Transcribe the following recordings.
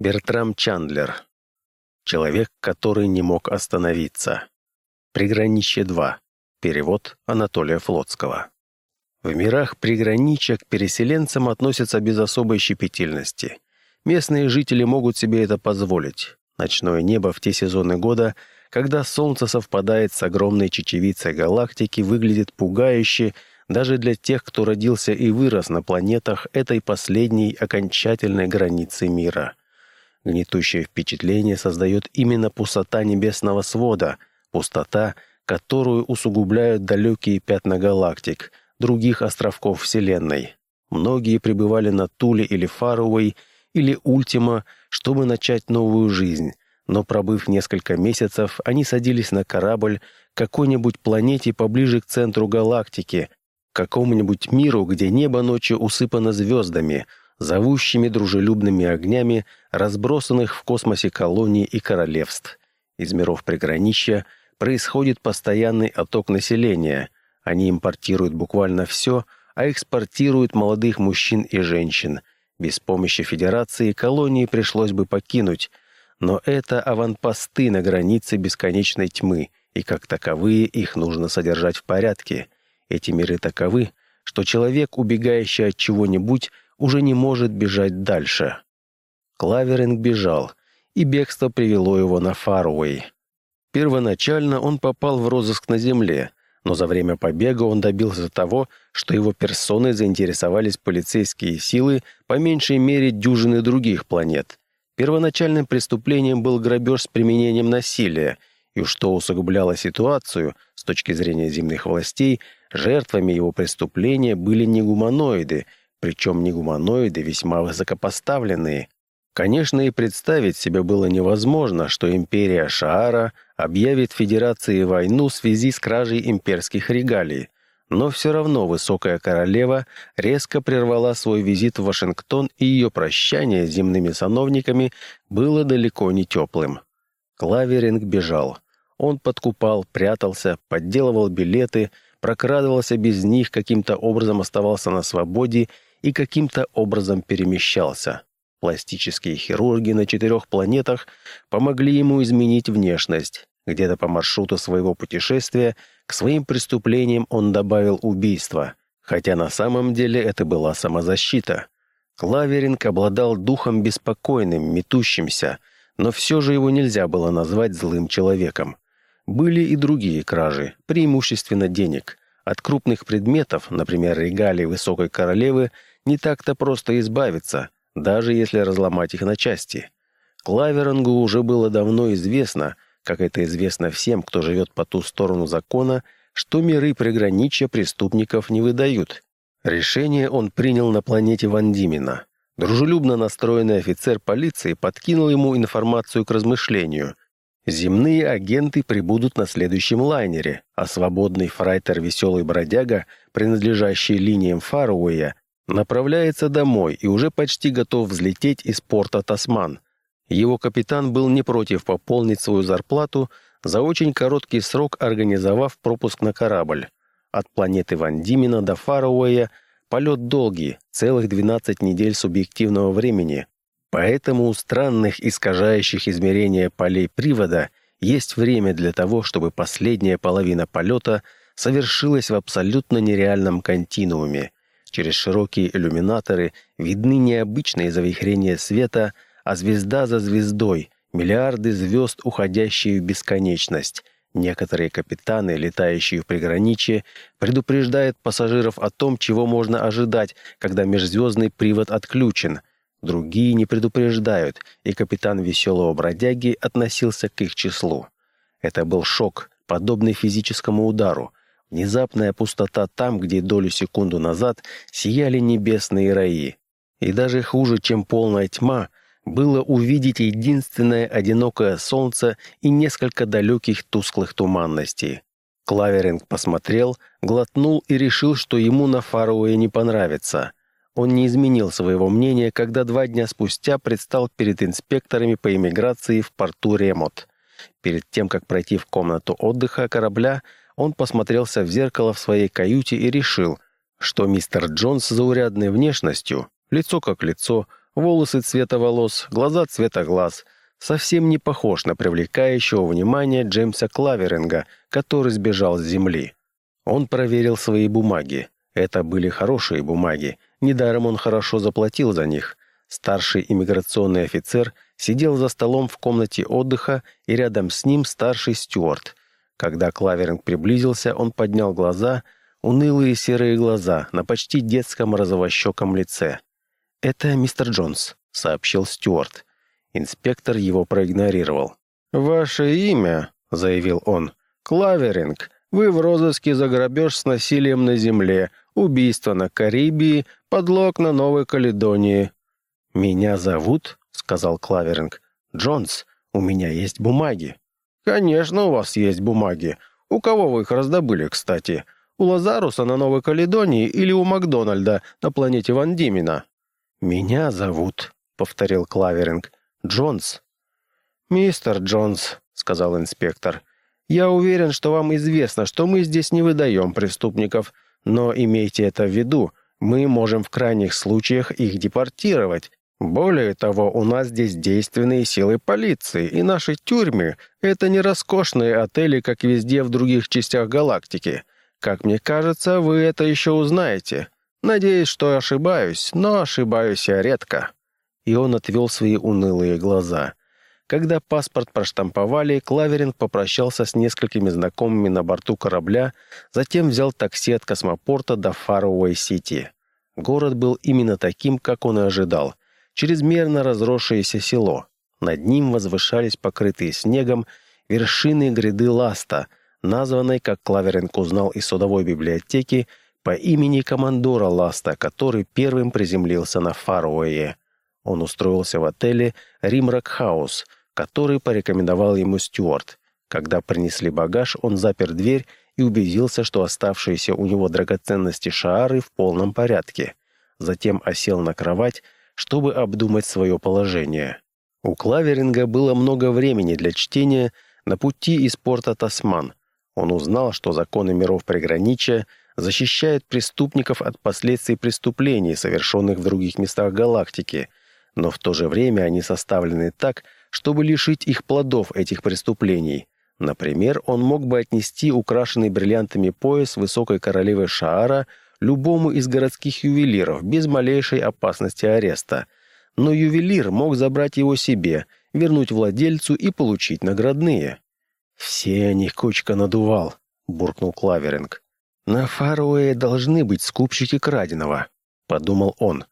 Бертрам Чандлер. Человек, который не мог остановиться. Приграничье 2. Перевод Анатолия Флотского. В мирах приграничья к переселенцам относятся без особой щепетильности. Местные жители могут себе это позволить. Ночное небо в те сезоны года, когда солнце совпадает с огромной чечевицей галактики, выглядит пугающе даже для тех, кто родился и вырос на планетах этой последней окончательной границы мира. Гнетущее впечатление создает именно пустота небесного свода, пустота, которую усугубляют далекие пятна галактик, других островков Вселенной. Многие пребывали на Туле или Фаруэй, или Ультима, чтобы начать новую жизнь, но пробыв несколько месяцев, они садились на корабль к какой-нибудь планете поближе к центру галактики, к какому-нибудь миру, где небо ночью усыпано звездами, зовущими дружелюбными огнями разбросанных в космосе колоний и королевств. Из миров приграничья происходит постоянный отток населения. Они импортируют буквально все, а экспортируют молодых мужчин и женщин. Без помощи Федерации колонии пришлось бы покинуть, но это аванпосты на границе бесконечной тьмы, и как таковые их нужно содержать в порядке. Эти миры таковы, что человек, убегающий от чего-нибудь, уже не может бежать дальше. Клаверинг бежал, и бегство привело его на Фаруэй. Первоначально он попал в розыск на земле, но за время побега он добился того, что его персоной заинтересовались полицейские силы по меньшей мере дюжины других планет. Первоначальным преступлением был грабеж с применением насилия, и что усугубляло ситуацию с точки зрения земных властей, жертвами его преступления были не гуманоиды, причем не гуманоиды весьма высокопоставленные. Конечно, и представить себе было невозможно, что империя Шаара объявит Федерации войну в связи с кражей имперских регалий, но все равно высокая королева резко прервала свой визит в Вашингтон, и ее прощание с земными сановниками было далеко не теплым. Клаверинг бежал. Он подкупал, прятался, подделывал билеты, прокрадывался без них, каким-то образом оставался на свободе и каким-то образом перемещался. Пластические хирурги на четырех планетах помогли ему изменить внешность. Где-то по маршруту своего путешествия к своим преступлениям он добавил убийство, хотя на самом деле это была самозащита. Клаверинг обладал духом беспокойным, метущимся, но все же его нельзя было назвать злым человеком. Были и другие кражи, преимущественно денег. От крупных предметов, например, регалий высокой королевы, не так-то просто избавиться, даже если разломать их на части. Клаверангу уже было давно известно, как это известно всем, кто живет по ту сторону закона, что миры приграничья преступников не выдают. Решение он принял на планете Вандимина. Дружелюбно настроенный офицер полиции подкинул ему информацию к размышлению. Земные агенты прибудут на следующем лайнере, а свободный фрайтер «Веселый бродяга», принадлежащий линиям Фаруэя, направляется домой и уже почти готов взлететь из порта Тасман. Его капитан был не против пополнить свою зарплату, за очень короткий срок организовав пропуск на корабль. От планеты Вандимина до Фаруэя полет долгий, целых 12 недель субъективного времени. Поэтому у странных искажающих измерения полей привода есть время для того, чтобы последняя половина полета совершилась в абсолютно нереальном континууме – Через широкие иллюминаторы видны необычные завихрения света, а звезда за звездой, миллиарды звезд, уходящие в бесконечность. Некоторые капитаны, летающие в приграничье, предупреждают пассажиров о том, чего можно ожидать, когда межзвездный привод отключен. Другие не предупреждают, и капитан веселого бродяги относился к их числу. Это был шок, подобный физическому удару, Внезапная пустота там, где долю секунду назад сияли небесные раи. И даже хуже, чем полная тьма, было увидеть единственное одинокое солнце и несколько далеких тусклых туманностей. Клаверинг посмотрел, глотнул и решил, что ему на Фаруэ не понравится. Он не изменил своего мнения, когда два дня спустя предстал перед инспекторами по иммиграции в порту Ремот. Перед тем, как пройти в комнату отдыха корабля, он посмотрелся в зеркало в своей каюте и решил, что мистер Джонс с заурядной внешностью, лицо как лицо, волосы цвета волос, глаза цвета глаз. Совсем не похож на привлекающего внимание Джеймса Клаверинга, который сбежал с земли. Он проверил свои бумаги. Это были хорошие бумаги. Недаром он хорошо заплатил за них. Старший иммиграционный офицер сидел за столом в комнате отдыха, и рядом с ним старший стюарт. Когда Клаверинг приблизился, он поднял глаза, унылые серые глаза, на почти детском розовощеком лице. «Это мистер Джонс», — сообщил Стюарт. Инспектор его проигнорировал. «Ваше имя», — заявил он, — «Клаверинг. Вы в розыске за грабеж с насилием на земле, убийство на Карибии, подлог на Новой Каледонии». «Меня зовут», — сказал Клаверинг, — «Джонс. У меня есть бумаги». «Конечно, у вас есть бумаги. У кого вы их раздобыли, кстати? У Лазаруса на Новой Каледонии или у Макдональда на планете Ван Димина?» «Меня зовут», — повторил Клаверинг, — «Джонс». «Мистер Джонс», — сказал инспектор, — «я уверен, что вам известно, что мы здесь не выдаем преступников, но имейте это в виду, мы можем в крайних случаях их депортировать. Более того, у нас здесь действенные силы полиции, и наши тюрьмы — это не роскошные отели, как везде в других частях галактики. Как мне кажется, вы это еще узнаете. Надеюсь, что ошибаюсь, но ошибаюсь я редко». И он отвел свои унылые глаза. Когда паспорт проштамповали, Клаверинг попрощался с несколькими знакомыми на борту корабля, затем взял такси от космопорта до Фаруэй-Сити. Город был именно таким, как он и ожидал. Чрезмерно разросшееся село. Над ним возвышались покрытые снегом вершины гряды Ласта, названной, как Клаверинг узнал из судовой библиотеки, по имени командора Ласта, который первым приземлился на Фаруэе. Он устроился в отеле «Римрак Хаус», который порекомендовал ему Стюарт. Когда принесли багаж, он запер дверь и убедился, что оставшиеся у него драгоценности Шаары в полном порядке. Затем осел на кровать, чтобы обдумать свое положение. У Клаверинга было много времени для чтения на пути из порта Тасман. Он узнал, что законы миров приграничия защищает преступников от последствий преступлений, совершенных в других местах галактики, но в то же время они составлены так, чтобы лишить их плодов этих преступлений. Например, он мог бы отнести украшенный бриллиантами пояс высокой королевы Шаара любому из городских ювелиров без малейшей опасности ареста. Но ювелир мог забрать его себе, вернуть владельцу и получить наградные. «Все они кучка надувал», — буркнул Клаверинг. «На Фаруэ должны быть скупщики краденого», — подумал он.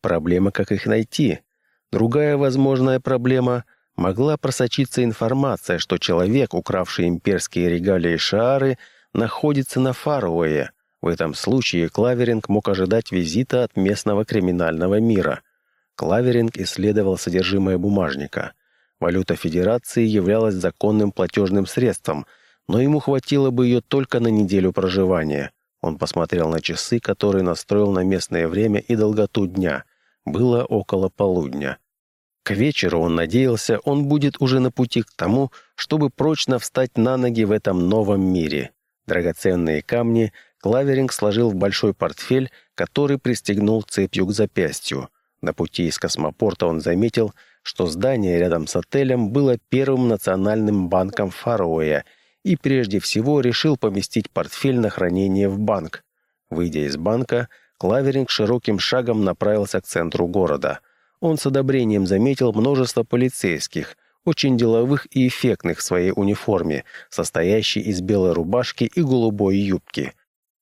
«Проблема, как их найти. Другая возможная проблема — могла просочиться информация, что человек, укравший имперские регалии Шаары, находится на Фаруэе. В этом случае Клаверинг мог ожидать визита от местного криминального мира. Клаверинг исследовал содержимое бумажника. Валюта Федерации являлась законным платежным средством — но ему хватило бы ее только на неделю проживания. Он посмотрел на часы, которые настроил на местное время и долготу дня. Было около полудня. К вечеру он надеялся, он будет уже на пути к тому, чтобы прочно встать на ноги в этом новом мире. Драгоценные камни Клаверинг сложил в большой портфель, который пристегнул цепью к запястью. На пути из космопорта он заметил, что здание рядом с отелем было первым национальным банком Фароя – и прежде всего решил поместить портфель на хранение в банк. Выйдя из банка, Клаверинг широким шагом направился к центру города. Он с одобрением заметил множество полицейских, очень деловых и эффектных в своей униформе, состоящей из белой рубашки и голубой юбки.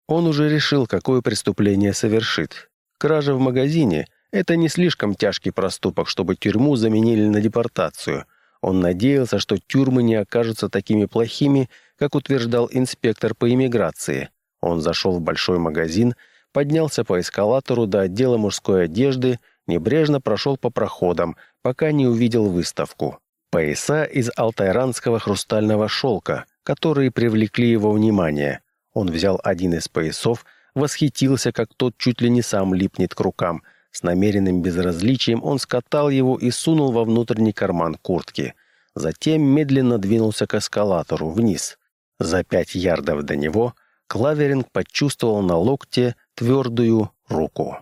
Он уже решил, какое преступление совершит. Кража в магазине – это не слишком тяжкий проступок, чтобы тюрьму заменили на депортацию – он надеялся, что тюрьмы не окажутся такими плохими, как утверждал инспектор по иммиграции. Он зашел в большой магазин, поднялся по эскалатору до отдела мужской одежды, небрежно прошел по проходам, пока не увидел выставку. Пояса из алтайранского хрустального шелка, которые привлекли его внимание. Он взял один из поясов, восхитился, как тот чуть ли не сам липнет к рукам, с намеренным безразличием он скатал его и сунул во внутренний карман куртки. Затем медленно двинулся к эскалатору вниз. За пять ярдов до него Клаверинг почувствовал на локте твердую руку.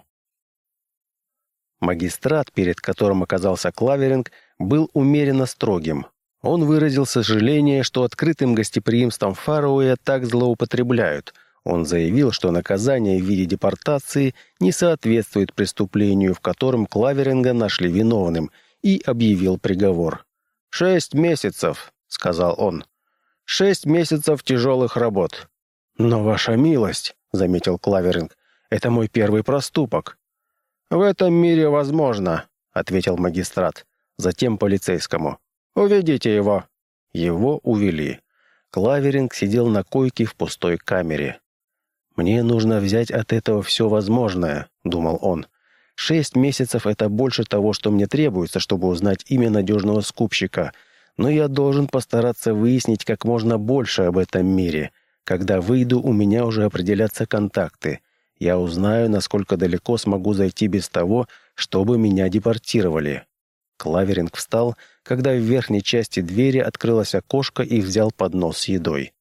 Магистрат, перед которым оказался Клаверинг, был умеренно строгим. Он выразил сожаление, что открытым гостеприимством Фаруэя так злоупотребляют. Он заявил, что наказание в виде депортации не соответствует преступлению, в котором Клаверинга нашли виновным, и объявил приговор. «Шесть месяцев», — сказал он. «Шесть месяцев тяжелых работ». «Но, ваша милость», — заметил Клаверинг, — «это мой первый проступок». «В этом мире возможно», — ответил магистрат. Затем полицейскому. «Уведите его». Его увели. Клаверинг сидел на койке в пустой камере. «Мне нужно взять от этого все возможное», — думал он. «Шесть месяцев — это больше того, что мне требуется, чтобы узнать имя надежного скупщика. Но я должен постараться выяснить как можно больше об этом мире. Когда выйду, у меня уже определятся контакты. Я узнаю, насколько далеко смогу зайти без того, чтобы меня депортировали». Клаверинг встал, когда в верхней части двери открылось окошко и взял поднос с едой.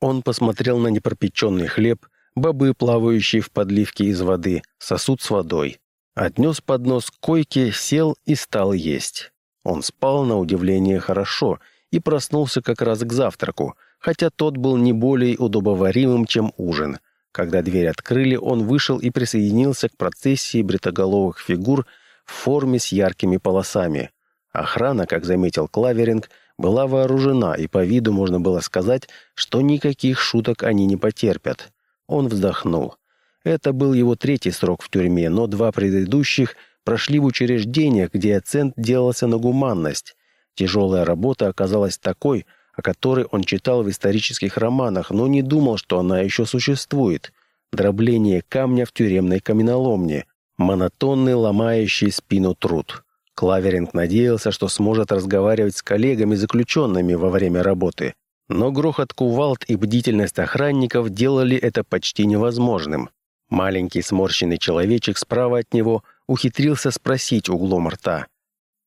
Он посмотрел на непропеченный хлеб, бобы, плавающие в подливке из воды, сосуд с водой. Отнес поднос к койке, сел и стал есть. Он спал на удивление хорошо и проснулся как раз к завтраку, хотя тот был не более удобоваримым, чем ужин. Когда дверь открыли, он вышел и присоединился к процессии бритоголовых фигур, в форме с яркими полосами. Охрана, как заметил Клаверинг, была вооружена, и по виду можно было сказать, что никаких шуток они не потерпят. Он вздохнул. Это был его третий срок в тюрьме, но два предыдущих прошли в учреждениях, где акцент делался на гуманность. Тяжелая работа оказалась такой, о которой он читал в исторических романах, но не думал, что она еще существует. Дробление камня в тюремной каменоломне, монотонный, ломающий спину труд. Клаверинг надеялся, что сможет разговаривать с коллегами-заключенными во время работы, но грохот кувалд и бдительность охранников делали это почти невозможным. Маленький сморщенный человечек справа от него ухитрился спросить углом рта.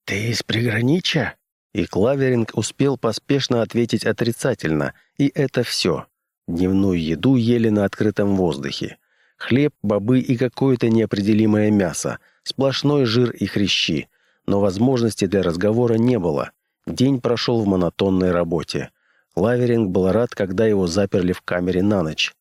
«Ты из приграничья?» И Клаверинг успел поспешно ответить отрицательно, и это все. Дневную еду ели на открытом воздухе. Хлеб, бобы и какое-то неопределимое мясо, сплошной жир и хрящи. Но возможности для разговора не было. День прошел в монотонной работе. Лаверинг был рад, когда его заперли в камере на ночь.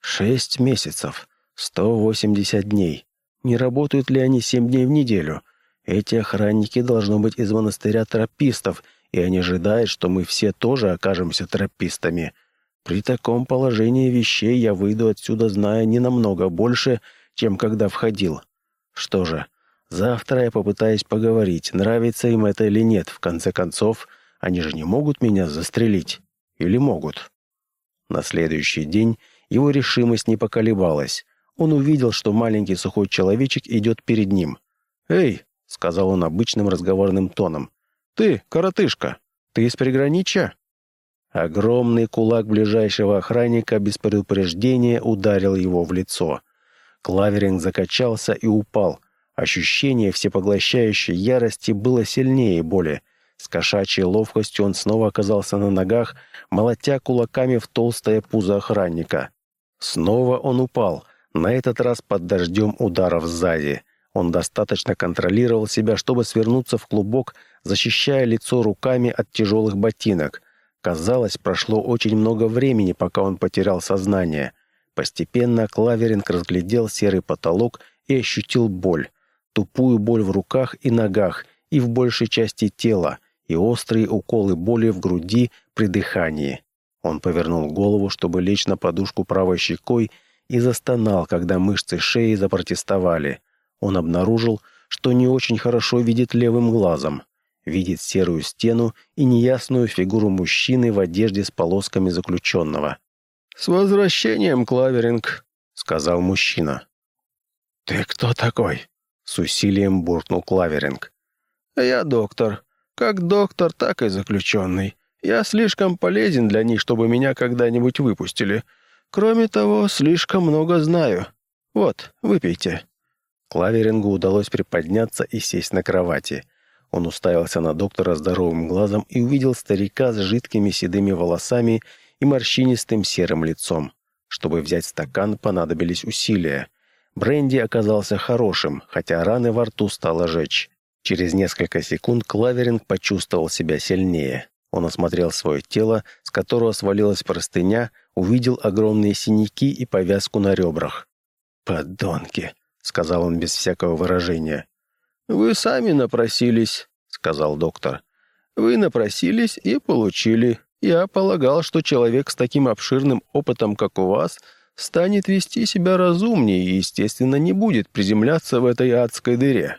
Шесть месяцев. Сто восемьдесят дней. Не работают ли они семь дней в неделю? Эти охранники должно быть из монастыря тропистов, и они ожидают, что мы все тоже окажемся тропистами. При таком положении вещей я выйду отсюда, зная не намного больше, чем когда входил. Что же, завтра я попытаюсь поговорить, нравится им это или нет. В конце концов, они же не могут меня застрелить. Или могут? На следующий день его решимость не поколебалась. Он увидел, что маленький сухой человечек идет перед ним. «Эй!» — сказал он обычным разговорным тоном. «Ты, коротышка, ты из приграничья?» Огромный кулак ближайшего охранника без предупреждения ударил его в лицо. Клаверинг закачался и упал. Ощущение всепоглощающей ярости было сильнее боли. С кошачьей ловкостью он снова оказался на ногах, молотя кулаками в толстое пузо охранника. Снова он упал, на этот раз под дождем ударов сзади. Он достаточно контролировал себя, чтобы свернуться в клубок, защищая лицо руками от тяжелых ботинок. Казалось, прошло очень много времени, пока он потерял сознание. Постепенно Клаверинг разглядел серый потолок и ощутил боль. Тупую боль в руках и ногах, и в большей части тела, и острые уколы боли в груди при дыхании. Он повернул голову, чтобы лечь на подушку правой щекой, и застонал, когда мышцы шеи запротестовали. Он обнаружил, что не очень хорошо видит левым глазом видит серую стену и неясную фигуру мужчины в одежде с полосками заключенного. «С возвращением, Клаверинг!» — сказал мужчина. «Ты кто такой?» — с усилием буркнул Клаверинг. «Я доктор. Как доктор, так и заключенный. Я слишком полезен для них, чтобы меня когда-нибудь выпустили. Кроме того, слишком много знаю. Вот, выпейте». Клаверингу удалось приподняться и сесть на кровати. Он уставился на доктора здоровым глазом и увидел старика с жидкими седыми волосами и морщинистым серым лицом. Чтобы взять стакан, понадобились усилия. Бренди оказался хорошим, хотя раны во рту стало жечь. Через несколько секунд Клаверинг почувствовал себя сильнее. Он осмотрел свое тело, с которого свалилась простыня, увидел огромные синяки и повязку на ребрах. «Подонки!» — сказал он без всякого выражения. «Вы сами напросились», — сказал доктор. «Вы напросились и получили. Я полагал, что человек с таким обширным опытом, как у вас, станет вести себя разумнее и, естественно, не будет приземляться в этой адской дыре».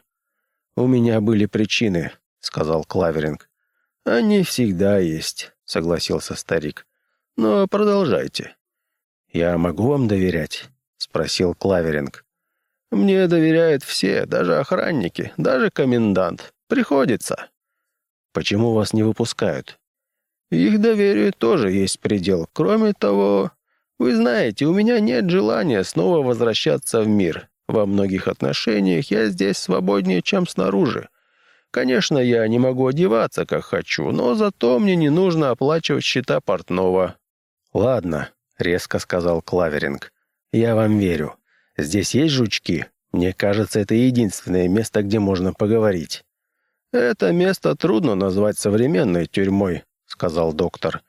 «У меня были причины», — сказал Клаверинг. «Они всегда есть», — согласился старик. «Но продолжайте». «Я могу вам доверять?» — спросил Клаверинг. «Мне доверяют все, даже охранники, даже комендант. Приходится». «Почему вас не выпускают?» «Их доверию тоже есть предел. Кроме того, вы знаете, у меня нет желания снова возвращаться в мир. Во многих отношениях я здесь свободнее, чем снаружи. Конечно, я не могу одеваться, как хочу, но зато мне не нужно оплачивать счета портного». «Ладно», — резко сказал Клаверинг. «Я вам верю. Здесь есть жучки? Мне кажется, это единственное место, где можно поговорить». «Это место трудно назвать современной тюрьмой», — сказал доктор.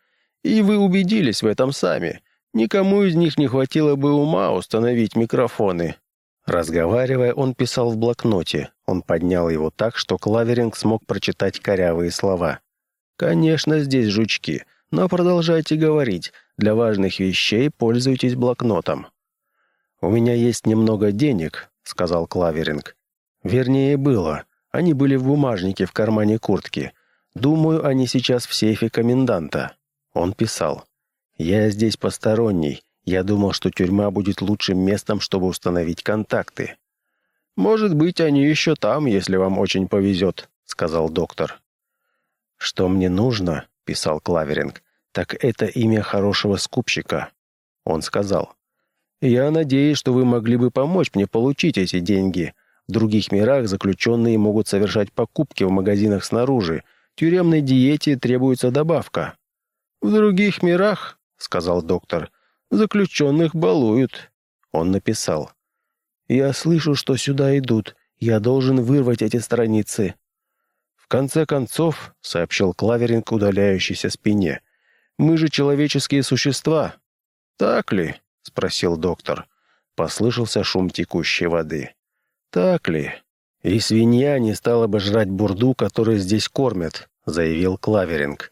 «И вы убедились в этом сами. Никому из них не хватило бы ума установить микрофоны. Разговаривая, он писал в блокноте. Он поднял его так, что Клаверинг смог прочитать корявые слова. «Конечно, здесь жучки, но продолжайте говорить. Для важных вещей пользуйтесь блокнотом». «У меня есть немного денег», — сказал Клаверинг. «Вернее, было. Они были в бумажнике в кармане куртки. Думаю, они сейчас в сейфе коменданта». Он писал. «Я здесь посторонний. Я думал, что тюрьма будет лучшим местом, чтобы установить контакты. «Может быть, они еще там, если вам очень повезет», — сказал доктор. «Что мне нужно?» — писал Клаверинг. «Так это имя хорошего скупщика». Он сказал. «Я надеюсь, что вы могли бы помочь мне получить эти деньги. В других мирах заключенные могут совершать покупки в магазинах снаружи. Тюремной диете требуется добавка». «В других мирах», — сказал доктор, Заключенных балуют». Он написал. «Я слышу, что сюда идут. Я должен вырвать эти страницы». «В конце концов», — сообщил Клаверинг удаляющейся спине, «мы же человеческие существа». «Так ли?» — спросил доктор. Послышался шум текущей воды. «Так ли?» «И свинья не стала бы жрать бурду, которую здесь кормят», — заявил Клаверинг.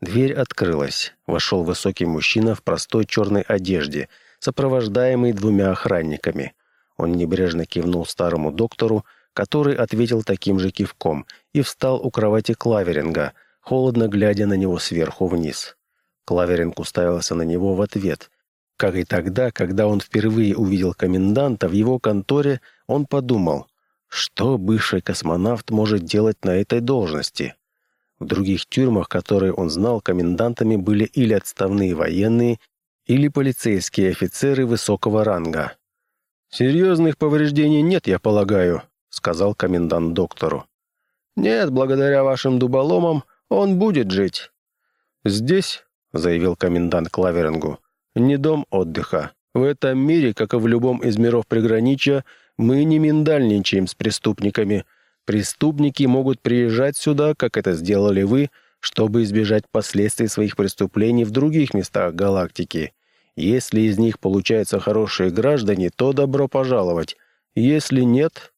Дверь открылась. Вошел высокий мужчина в простой черной одежде, сопровождаемый двумя охранниками. Он небрежно кивнул старому доктору, который ответил таким же кивком, и встал у кровати Клаверинга, холодно глядя на него сверху вниз. Клаверинг уставился на него в ответ. Как и тогда, когда он впервые увидел коменданта в его конторе, он подумал, что бывший космонавт может делать на этой должности. В других тюрьмах, которые он знал, комендантами были или отставные военные, или полицейские офицеры высокого ранга. «Серьезных повреждений нет, я полагаю», — сказал комендант доктору. «Нет, благодаря вашим дуболомам он будет жить». «Здесь», — заявил комендант Клаверингу, — «не дом отдыха. В этом мире, как и в любом из миров приграничья, мы не миндальничаем с преступниками, Преступники могут приезжать сюда, как это сделали вы, чтобы избежать последствий своих преступлений в других местах галактики. Если из них получаются хорошие граждане, то добро пожаловать. Если нет...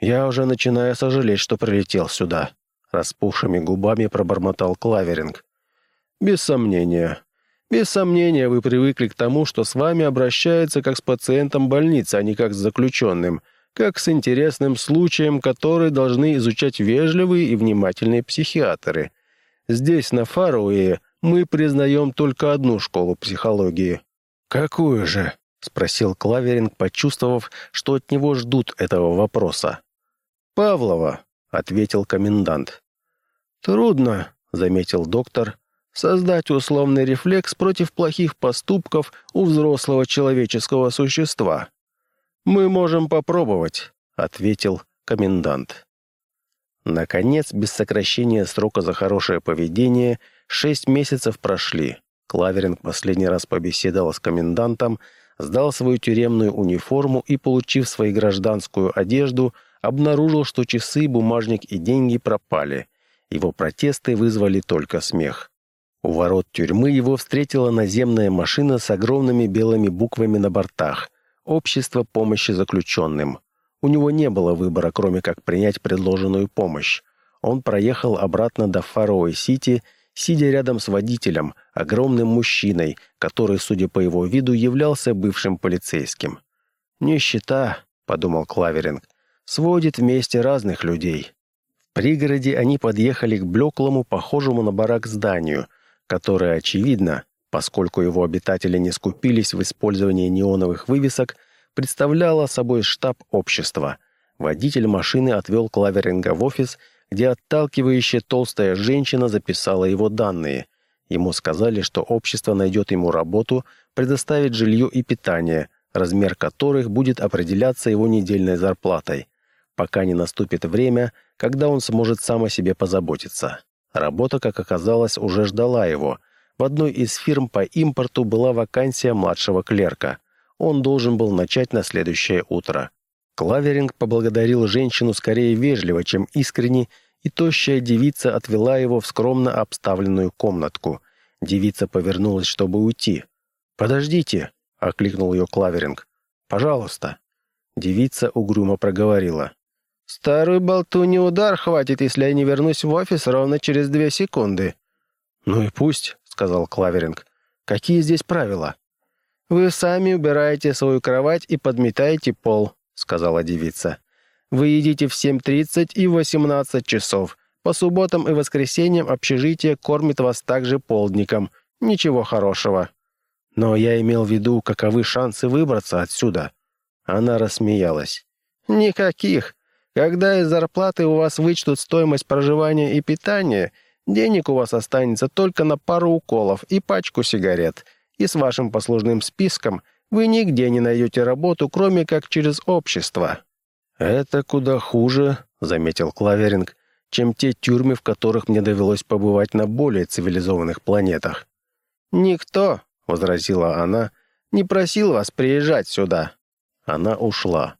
Я уже начинаю сожалеть, что прилетел сюда. Распухшими губами пробормотал Клаверинг. Без сомнения. Без сомнения вы привыкли к тому, что с вами обращаются как с пациентом больницы, а не как с заключенным — как с интересным случаем, который должны изучать вежливые и внимательные психиатры. Здесь, на Фаруэ, мы признаем только одну школу психологии. «Какую же?» — спросил Клаверинг, почувствовав, что от него ждут этого вопроса. «Павлова», — ответил комендант. «Трудно», — заметил доктор, — «создать условный рефлекс против плохих поступков у взрослого человеческого существа. «Мы можем попробовать», — ответил комендант. Наконец, без сокращения срока за хорошее поведение, шесть месяцев прошли. Клаверинг последний раз побеседовал с комендантом, сдал свою тюремную униформу и, получив свою гражданскую одежду, обнаружил, что часы, бумажник и деньги пропали. Его протесты вызвали только смех. У ворот тюрьмы его встретила наземная машина с огромными белыми буквами на бортах «Общество помощи заключенным». У него не было выбора, кроме как принять предложенную помощь. Он проехал обратно до Фароэ-Сити, сидя рядом с водителем, огромным мужчиной, который, судя по его виду, являлся бывшим полицейским. «Нищета», — подумал Клаверинг, — «сводит вместе разных людей». В пригороде они подъехали к блеклому, похожему на барак зданию, которое, очевидно, поскольку его обитатели не скупились в использовании неоновых вывесок, представляло собой штаб общества. Водитель машины отвел Клаверинга в офис где отталкивающая толстая женщина записала его данные. Ему сказали, что общество найдет ему работу, предоставит жилье и питание, размер которых будет определяться его недельной зарплатой, пока не наступит время, когда он сможет сам о себе позаботиться. Работа, как оказалось, уже ждала его. В одной из фирм по импорту была вакансия младшего клерка. Он должен был начать на следующее утро. Клаверинг поблагодарил женщину скорее вежливо, чем искренне, и тощая девица отвела его в скромно обставленную комнатку. Девица повернулась, чтобы уйти. «Подождите!» — окликнул ее Клаверинг. «Пожалуйста!» Девица угрюмо проговорила. «Старую болту не удар хватит, если я не вернусь в офис ровно через две секунды». «Ну и пусть», — сказал Клаверинг. «Какие здесь правила?» «Вы сами убираете свою кровать и подметаете пол сказала девица. «Вы едите в 7.30 и в 18 часов. По субботам и воскресеньям общежитие кормит вас также полдником. Ничего хорошего». «Но я имел в виду, каковы шансы выбраться отсюда». Она рассмеялась. «Никаких. Когда из зарплаты у вас вычтут стоимость проживания и питания, денег у вас останется только на пару уколов и пачку сигарет. И с вашим послужным списком вы нигде не найдете работу, кроме как через общество». «Это куда хуже», — заметил Клаверинг, «чем те тюрьмы, в которых мне довелось побывать на более цивилизованных планетах». «Никто», — возразила она, — «не просил вас приезжать сюда». Она ушла.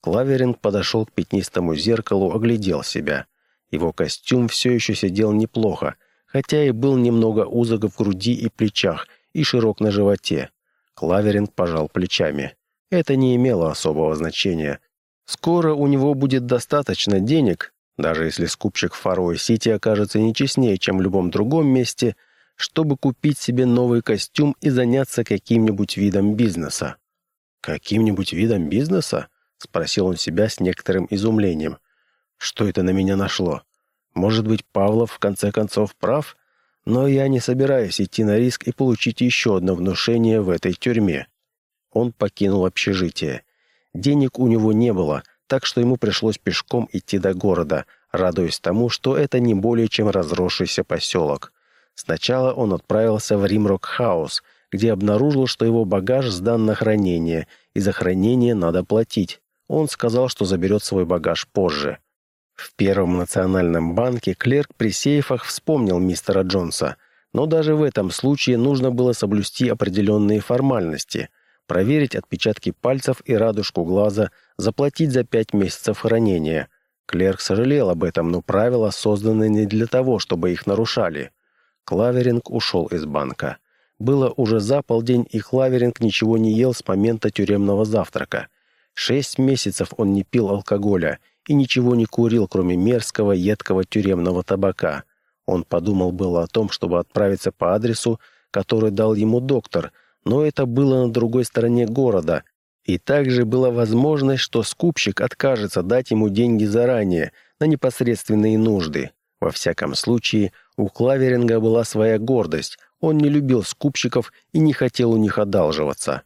Клаверинг подошел к пятнистому зеркалу, оглядел себя. Его костюм все еще сидел неплохо, хотя и был немного узок в груди и плечах и широк на животе. Клаверинг пожал плечами. Это не имело особого значения. Скоро у него будет достаточно денег, даже если скупщик в Фароe-Сити окажется нечестнее, чем в любом другом месте, чтобы купить себе новый костюм и заняться каким-нибудь видом бизнеса. «Каким-нибудь видом бизнеса?» — спросил он себя с некоторым изумлением. «Что это на меня нашло? Может быть, Павлов в конце концов прав?» Но я не собираюсь идти на риск и получить еще одно внушение в этой тюрьме. Он покинул общежитие. Денег у него не было, так что ему пришлось пешком идти до города, радуясь тому, что это не более чем разросшийся поселок. Сначала он отправился в Римрок-хаус, где обнаружил, что его багаж сдан на хранение, и за хранение надо платить. Он сказал, что заберет свой багаж позже. В Первом национальном банке клерк при сейфах вспомнил мистера Джонса, но даже в этом случае нужно было соблюсти определенные формальности, проверить отпечатки пальцев и радужку глаза, заплатить за пять месяцев хранения. Клерк сожалел об этом, но правила созданы не для того, чтобы их нарушали. Клаверинг ушел из банка. Было уже за полдень, и Клаверинг ничего не ел с момента тюремного завтрака. Шесть месяцев он не пил алкоголя – и ничего не курил, кроме мерзкого, едкого тюремного табака. Он подумал было о том, чтобы отправиться по адресу, который дал ему доктор, но это было на другой стороне города, и также была возможность, что скупщик откажется дать ему деньги заранее, на непосредственные нужды. Во всяком случае, у Клаверинга была своя гордость, он не любил скупщиков и не хотел у них одалживаться.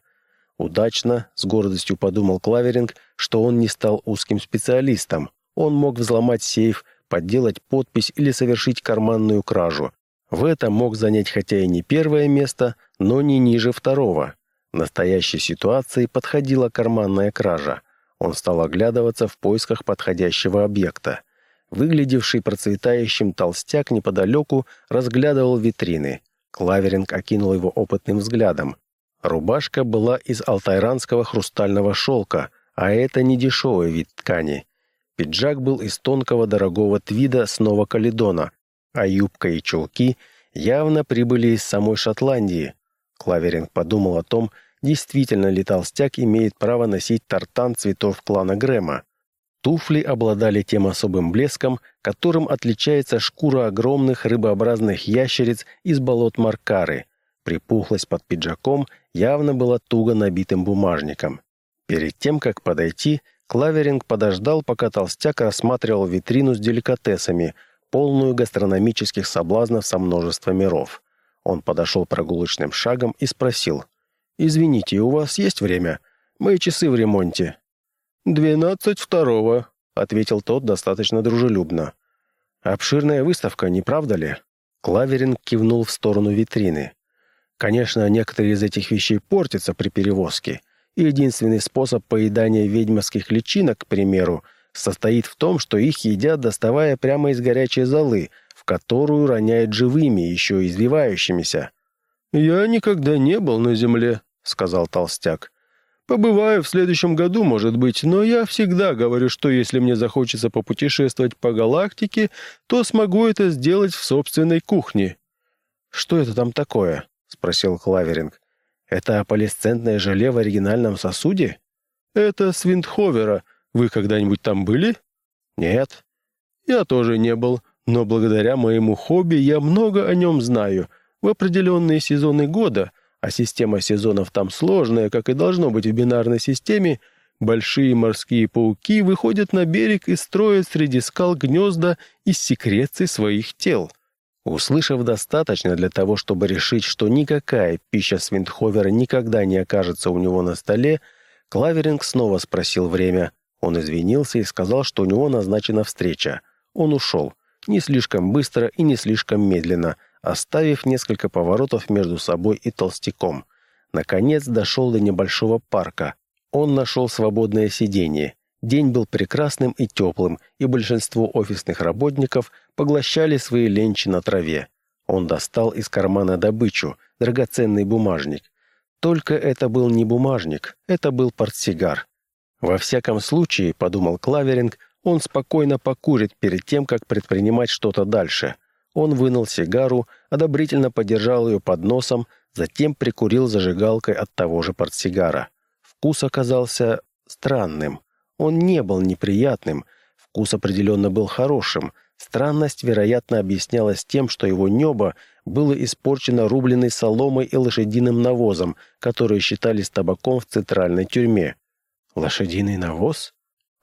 Удачно, с гордостью подумал Клаверинг, что он не стал узким специалистом. Он мог взломать сейф, подделать подпись или совершить карманную кражу. В этом мог занять хотя и не первое место, но не ниже второго. В настоящей ситуации подходила карманная кража. Он стал оглядываться в поисках подходящего объекта. Выглядевший процветающим толстяк неподалеку разглядывал витрины. Клаверинг окинул его опытным взглядом. Рубашка была из алтайранского хрустального шелка, а это не дешевый вид ткани. Пиджак был из тонкого дорогого твида с Новокаледона, а юбка и чулки явно прибыли из самой Шотландии. Клаверинг подумал о том, действительно ли толстяк имеет право носить тартан цветов клана Грэма. Туфли обладали тем особым блеском, которым отличается шкура огромных рыбообразных ящериц из болот Маркары. Припухлость под пиджаком явно была туго набитым бумажником. Перед тем, как подойти, Клаверинг подождал, пока толстяк рассматривал витрину с деликатесами, полную гастрономических соблазнов со множества миров. Он подошел прогулочным шагом и спросил. «Извините, у вас есть время? Мои часы в ремонте». «Двенадцать второго», — ответил тот достаточно дружелюбно. «Обширная выставка, не правда ли?» Клаверинг кивнул в сторону витрины. «Конечно, некоторые из этих вещей портятся при перевозке, и единственный способ поедания ведьмовских личинок, к примеру, состоит в том, что их едят, доставая прямо из горячей золы, в которую роняют живыми, еще извивающимися. «Я никогда не был на земле», — сказал толстяк. «Побываю в следующем году, может быть, но я всегда говорю, что если мне захочется попутешествовать по галактике, то смогу это сделать в собственной кухне». «Что это там такое?» — спросил Клаверинг. «Это аполисцентное желе в оригинальном сосуде?» «Это с Виндховера. Вы когда-нибудь там были?» «Нет». «Я тоже не был, но благодаря моему хобби я много о нем знаю. В определенные сезоны года, а система сезонов там сложная, как и должно быть в бинарной системе, большие морские пауки выходят на берег и строят среди скал гнезда из секреций своих тел». Услышав достаточно для того, чтобы решить, что никакая пища Свинтховера никогда не окажется у него на столе, Клаверинг снова спросил время. Он извинился и сказал, что у него назначена встреча. Он ушел. Не слишком быстро и не слишком медленно, оставив несколько поворотов между собой и толстяком. Наконец дошел до небольшого парка. Он нашел свободное сиденье. День был прекрасным и теплым, и большинство офисных работников поглощали свои ленчи на траве. Он достал из кармана добычу, драгоценный бумажник. Только это был не бумажник, это был портсигар. Во всяком случае, подумал Клаверинг, он спокойно покурит перед тем, как предпринимать что-то дальше. Он вынул сигару, одобрительно подержал ее под носом, затем прикурил зажигалкой от того же портсигара. Вкус оказался странным. Он не был неприятным, вкус определенно был хорошим. Странность, вероятно, объяснялась тем, что его небо было испорчено рубленной соломой и лошадиным навозом, которые считались табаком в центральной тюрьме. Лошадиный навоз?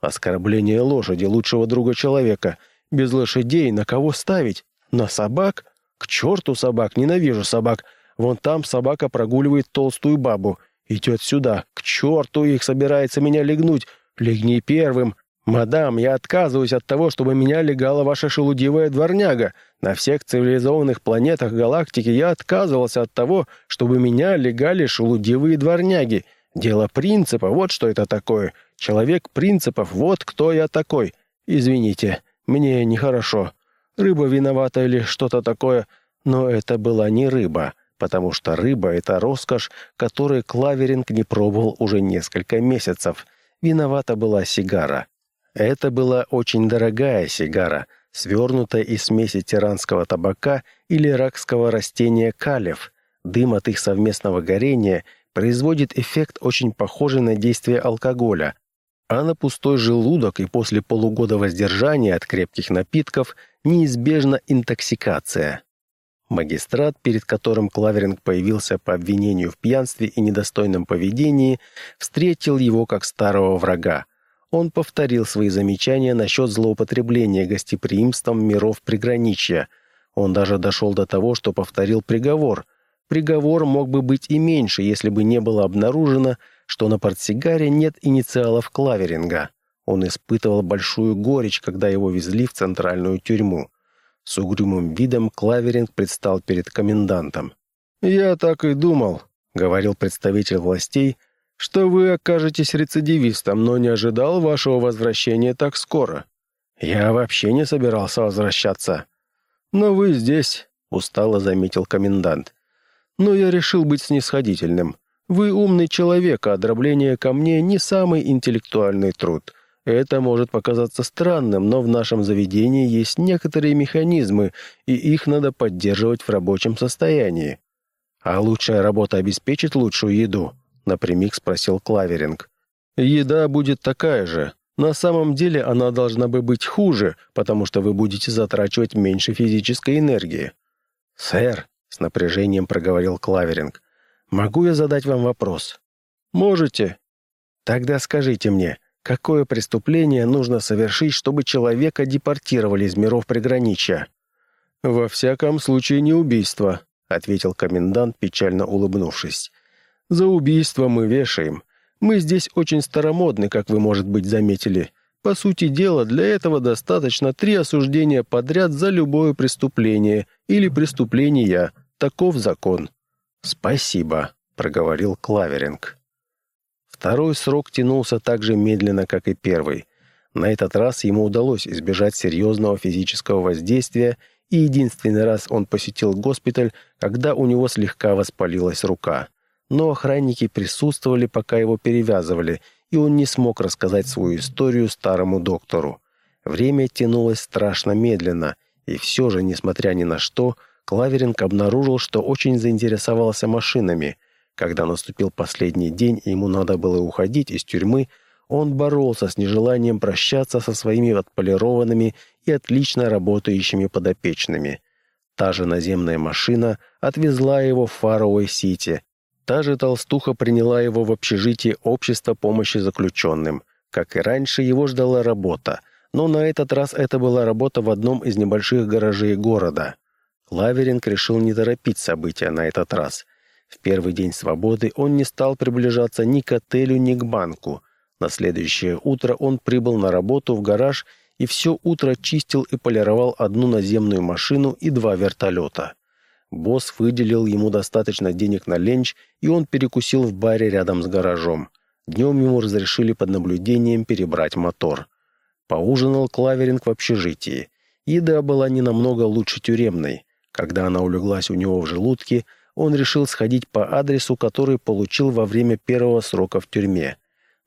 Оскорбление лошади, лучшего друга человека. Без лошадей на кого ставить? На собак? К черту собак, ненавижу собак. Вон там собака прогуливает толстую бабу. Идет сюда. К черту их собирается меня легнуть. «Легни первым. Мадам, я отказываюсь от того, чтобы меня легала ваша шелудивая дворняга. На всех цивилизованных планетах галактики я отказывался от того, чтобы меня легали шелудивые дворняги. Дело принципа, вот что это такое. Человек принципов, вот кто я такой. Извините, мне нехорошо. Рыба виновата или что-то такое, но это была не рыба» потому что рыба — это роскошь, которой Клаверинг не пробовал уже несколько месяцев виновата была сигара. Это была очень дорогая сигара, свернутая из смеси тиранского табака или ракского растения калев. Дым от их совместного горения производит эффект, очень похожий на действие алкоголя, а на пустой желудок и после полугода воздержания от крепких напитков неизбежна интоксикация. Магистрат, перед которым Клаверинг появился по обвинению в пьянстве и недостойном поведении, встретил его как старого врага. Он повторил свои замечания насчет злоупотребления гостеприимством миров приграничья. Он даже дошел до того, что повторил приговор. Приговор мог бы быть и меньше, если бы не было обнаружено, что на портсигаре нет инициалов Клаверинга. Он испытывал большую горечь, когда его везли в центральную тюрьму. С угрюмым видом Клаверинг предстал перед комендантом. «Я так и думал», — говорил представитель властей, «что вы окажетесь рецидивистом, но не ожидал вашего возвращения так скоро. Я вообще не собирался возвращаться. Но вы здесь», — устало заметил комендант. «Но я решил быть снисходительным. Вы умный человек, а дробление камней не самый интеллектуальный труд. Это может показаться странным, но в нашем заведении есть некоторые механизмы, и их надо поддерживать в рабочем состоянии. А лучшая работа обеспечит лучшую еду? Напрямик спросил Клаверинг. Еда будет такая же. На самом деле она должна бы быть хуже, потому что вы будете затрачивать меньше физической энергии. «Сэр», — с напряжением проговорил Клаверинг, Могу я задать вам вопрос? Можете. Тогда скажите мне, какое преступление нужно совершить, чтобы человека депортировали из миров приграничья? Во всяком случае, не убийство, ответил комендант, печально улыбнувшись. За убийство мы вешаем. Мы здесь очень старомодны, как вы, может быть, заметили. По сути дела, для этого достаточно три осуждения подряд за любое преступление или преступления. Таков закон. «Спасибо», — проговорил Клаверинг. Второй срок тянулся так же медленно, как и первый. На этот раз ему удалось избежать серьезного физического воздействия, и единственный раз он посетил госпиталь, когда у него слегка воспалилась рука. Но охранники присутствовали, пока его перевязывали, и он не смог рассказать свою историю старому доктору. Время тянулось страшно медленно, и все же, несмотря ни на что, Клаверинг обнаружил, что очень заинтересовался машинами. Когда наступил последний день и ему надо было уходить из тюрьмы, он боролся с нежеланием прощаться со своими отполированными и отлично работающими подопечными. Та же наземная машина отвезла его в Фароуэй-Сити. Та же толстуха приняла его в общежитие общества помощи заключенным. Как и раньше, его ждала работа, но на этот раз это была работа в одном из небольших гаражей города. Лаверинг решил не торопить события на этот раз. В первый день свободы он не стал приближаться ни к отелю, ни к банку. На следующее утро он прибыл на работу в гараж и все утро чистил и полировал одну наземную машину и два вертолета. Босс выделил ему достаточно денег на ленч, и он перекусил в баре рядом с гаражом. Днем ему разрешили под наблюдением перебрать мотор. Поужинал Клаверинг в общежитии. Еда была не намного лучше тюремной. Когда она улеглась у него в желудке, он решил сходить по адресу, который получил во время первого срока в тюрьме.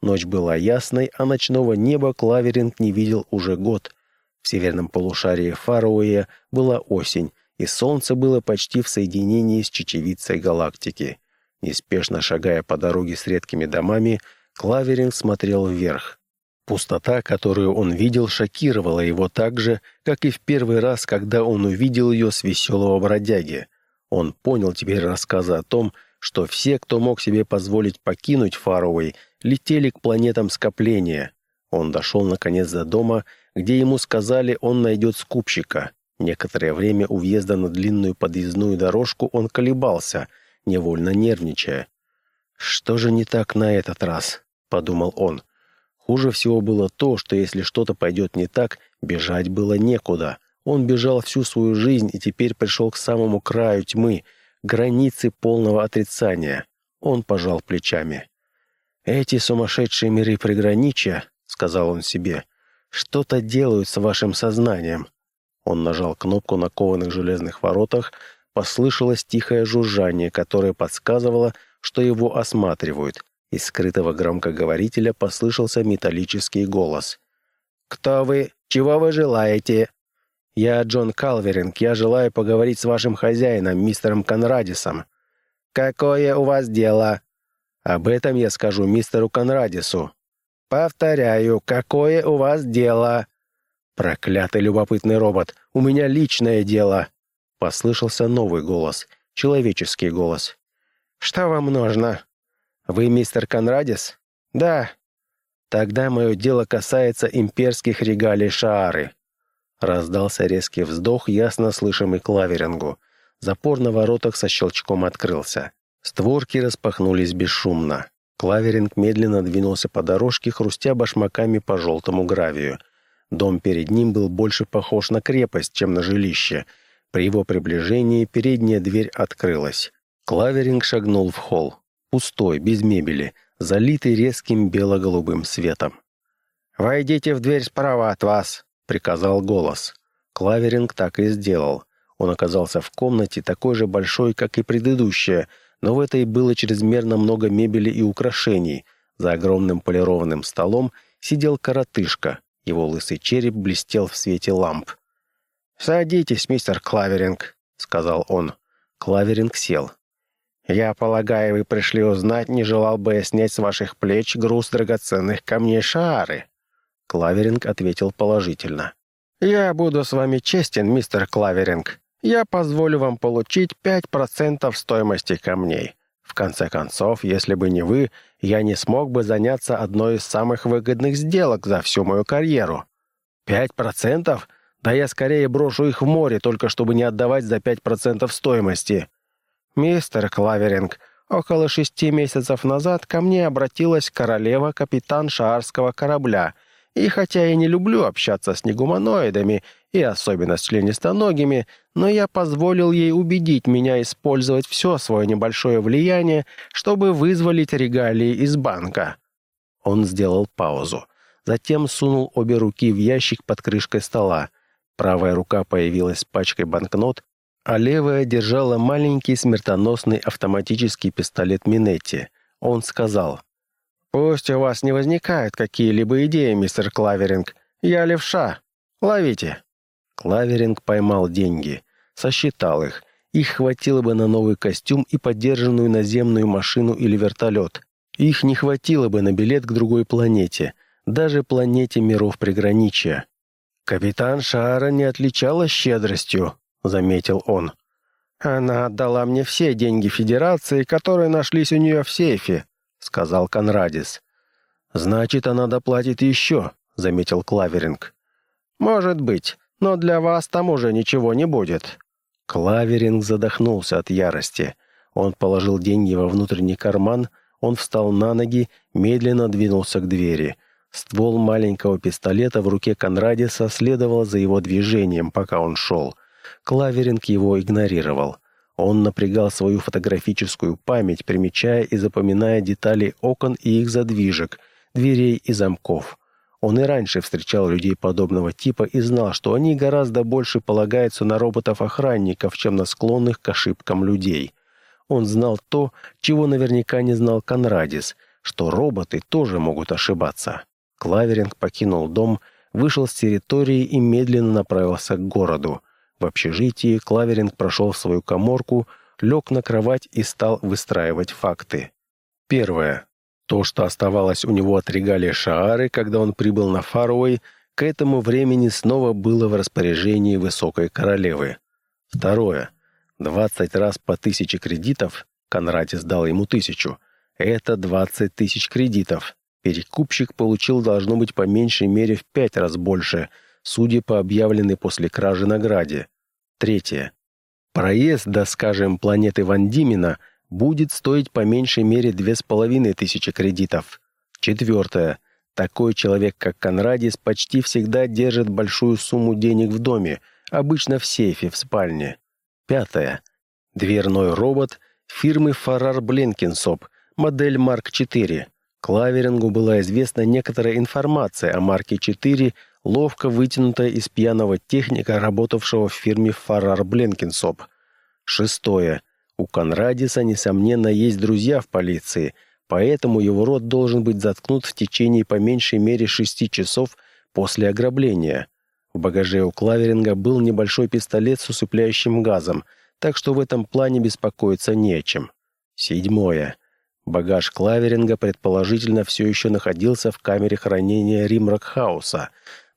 Ночь была ясной, а ночного неба Клаверинг не видел уже год. В северном полушарии Фаруэя была осень, и солнце было почти в соединении с чечевицей галактики. Неспешно шагая по дороге с редкими домами, Клаверинг смотрел вверх. Пустота, которую он видел, шокировала его так же, как и в первый раз, когда он увидел ее с веселого бродяги. Он понял теперь рассказы о том, что все, кто мог себе позволить покинуть Фаруэй, летели к планетам скопления. Он дошел, наконец, до дома, где ему сказали, он найдет скупщика. Некоторое время у въезда на длинную подъездную дорожку он колебался, невольно нервничая. «Что же не так на этот раз?» — подумал он. Хуже всего было то, что если что-то пойдет не так, бежать было некуда. Он бежал всю свою жизнь и теперь пришел к самому краю тьмы, границе полного отрицания. Он пожал плечами. «Эти сумасшедшие миры приграничья», — сказал он себе, — «что-то делают с вашим сознанием». Он нажал кнопку на кованых железных воротах, послышалось тихое жужжание, которое подсказывало, что его осматривают. Из скрытого громкоговорителя послышался металлический голос. «Кто вы? Чего вы желаете?» «Я Джон Калверинг. Я желаю поговорить с вашим хозяином, мистером Конрадисом». «Какое у вас дело?» «Об этом я скажу мистеру Конрадису». «Повторяю, какое у вас дело?» «Проклятый любопытный робот! У меня личное дело!» Послышался новый голос, человеческий голос. «Что вам нужно?» «Вы мистер Конрадис?» «Да». «Тогда мое дело касается имперских регалий Шаары». Раздался резкий вздох, ясно слышимый клаверингу. Запор на воротах со щелчком открылся. Створки распахнулись бесшумно. Клаверинг медленно двинулся по дорожке, хрустя башмаками по желтому гравию. Дом перед ним был больше похож на крепость, чем на жилище. При его приближении передняя дверь открылась. Клаверинг шагнул в холл пустой, без мебели, залитый резким бело-голубым светом. «Войдите в дверь справа от вас», — приказал голос. Клаверинг так и сделал. Он оказался в комнате такой же большой, как и предыдущая, но в этой было чрезмерно много мебели и украшений. За огромным полированным столом сидел коротышка. Его лысый череп блестел в свете ламп. «Садитесь, мистер Клаверинг», — сказал он. Клаверинг сел. «Я полагаю, вы пришли узнать, не желал бы я снять с ваших плеч груз драгоценных камней Шаары?» Клаверинг ответил положительно. «Я буду с вами честен, мистер Клаверинг. Я позволю вам получить 5% стоимости камней. В конце концов, если бы не вы, я не смог бы заняться одной из самых выгодных сделок за всю мою карьеру. Пять процентов? Да я скорее брошу их в море, только чтобы не отдавать за пять процентов стоимости. Мистер Клаверинг, около шести месяцев назад ко мне обратилась королева-капитан шаарского корабля — и хотя я не люблю общаться с негуманоидами, и особенно с членистоногими, но я позволил ей убедить меня использовать все свое небольшое влияние, чтобы вызволить регалии из банка. Он сделал паузу. Затем сунул обе руки в ящик под крышкой стола. Правая рука появилась с пачкой банкнот, а левая держала маленький смертоносный автоматический пистолет Минетти. Он сказал, «Пусть у вас не возникают какие-либо идеи, мистер Клаверинг. Я левша. Ловите». Клаверинг поймал деньги, сосчитал их. Их хватило бы на новый костюм и поддержанную наземную машину или вертолет. Их не хватило бы на билет к другой планете, даже планете миров приграничья. «Капитан Шара не отличалась щедростью», — заметил он. «Она отдала мне все деньги Федерации, которые нашлись у нее в сейфе», — сказал Конрадис. «Значит, она доплатит еще», — заметил Клаверинг. «Может быть, но для вас там уже ничего не будет». Клаверинг задохнулся от ярости. Он положил деньги во внутренний карман, он встал на ноги, медленно двинулся к двери. Ствол маленького пистолета в руке Конрадиса следовал за его движением, пока он шел. Клаверинг его игнорировал. Он напрягал свою фотографическую память, примечая и запоминая детали окон и их задвижек, дверей и замков. Он и раньше встречал людей подобного типа и знал, что они гораздо больше полагаются на роботов-охранников, чем на склонных к ошибкам людей. Он знал то, чего наверняка не знал Конрадис, что роботы тоже могут ошибаться. Клаверинг покинул дом, вышел с территории и медленно направился к городу. В общежитии Клаверинг прошел в свою коморку, лег на кровать и стал выстраивать факты. Первое. То, что оставалось у него от регалии Шаары, когда он прибыл на Фаруэй, к этому времени снова было в распоряжении высокой королевы. Второе. Двадцать раз по тысяче кредитов, Конрадис дал ему тысячу, это двадцать тысяч кредитов. Перекупщик получил должно быть по меньшей мере в пять раз больше – судя по объявленной после кражи награде. Третье. Проезд до, скажем, планеты Вандимина будет стоить по меньшей мере две с половиной тысячи кредитов. Четвертое. Такой человек, как Конрадис, почти всегда держит большую сумму денег в доме, обычно в сейфе в спальне. Пятое. Дверной робот фирмы Фарар Бленкинсоп, модель Марк 4. Клаверингу была известна некоторая информация о Марке 4 ловко вытянутая из пьяного техника, работавшего в фирме Фарар Бленкинсоп. Шестое. У Конрадиса, несомненно, есть друзья в полиции, поэтому его рот должен быть заткнут в течение по меньшей мере шести часов после ограбления. В багаже у Клаверинга был небольшой пистолет с усыпляющим газом, так что в этом плане беспокоиться не о чем. Седьмое. Багаж Клаверинга предположительно все еще находился в камере хранения Римрокхауса,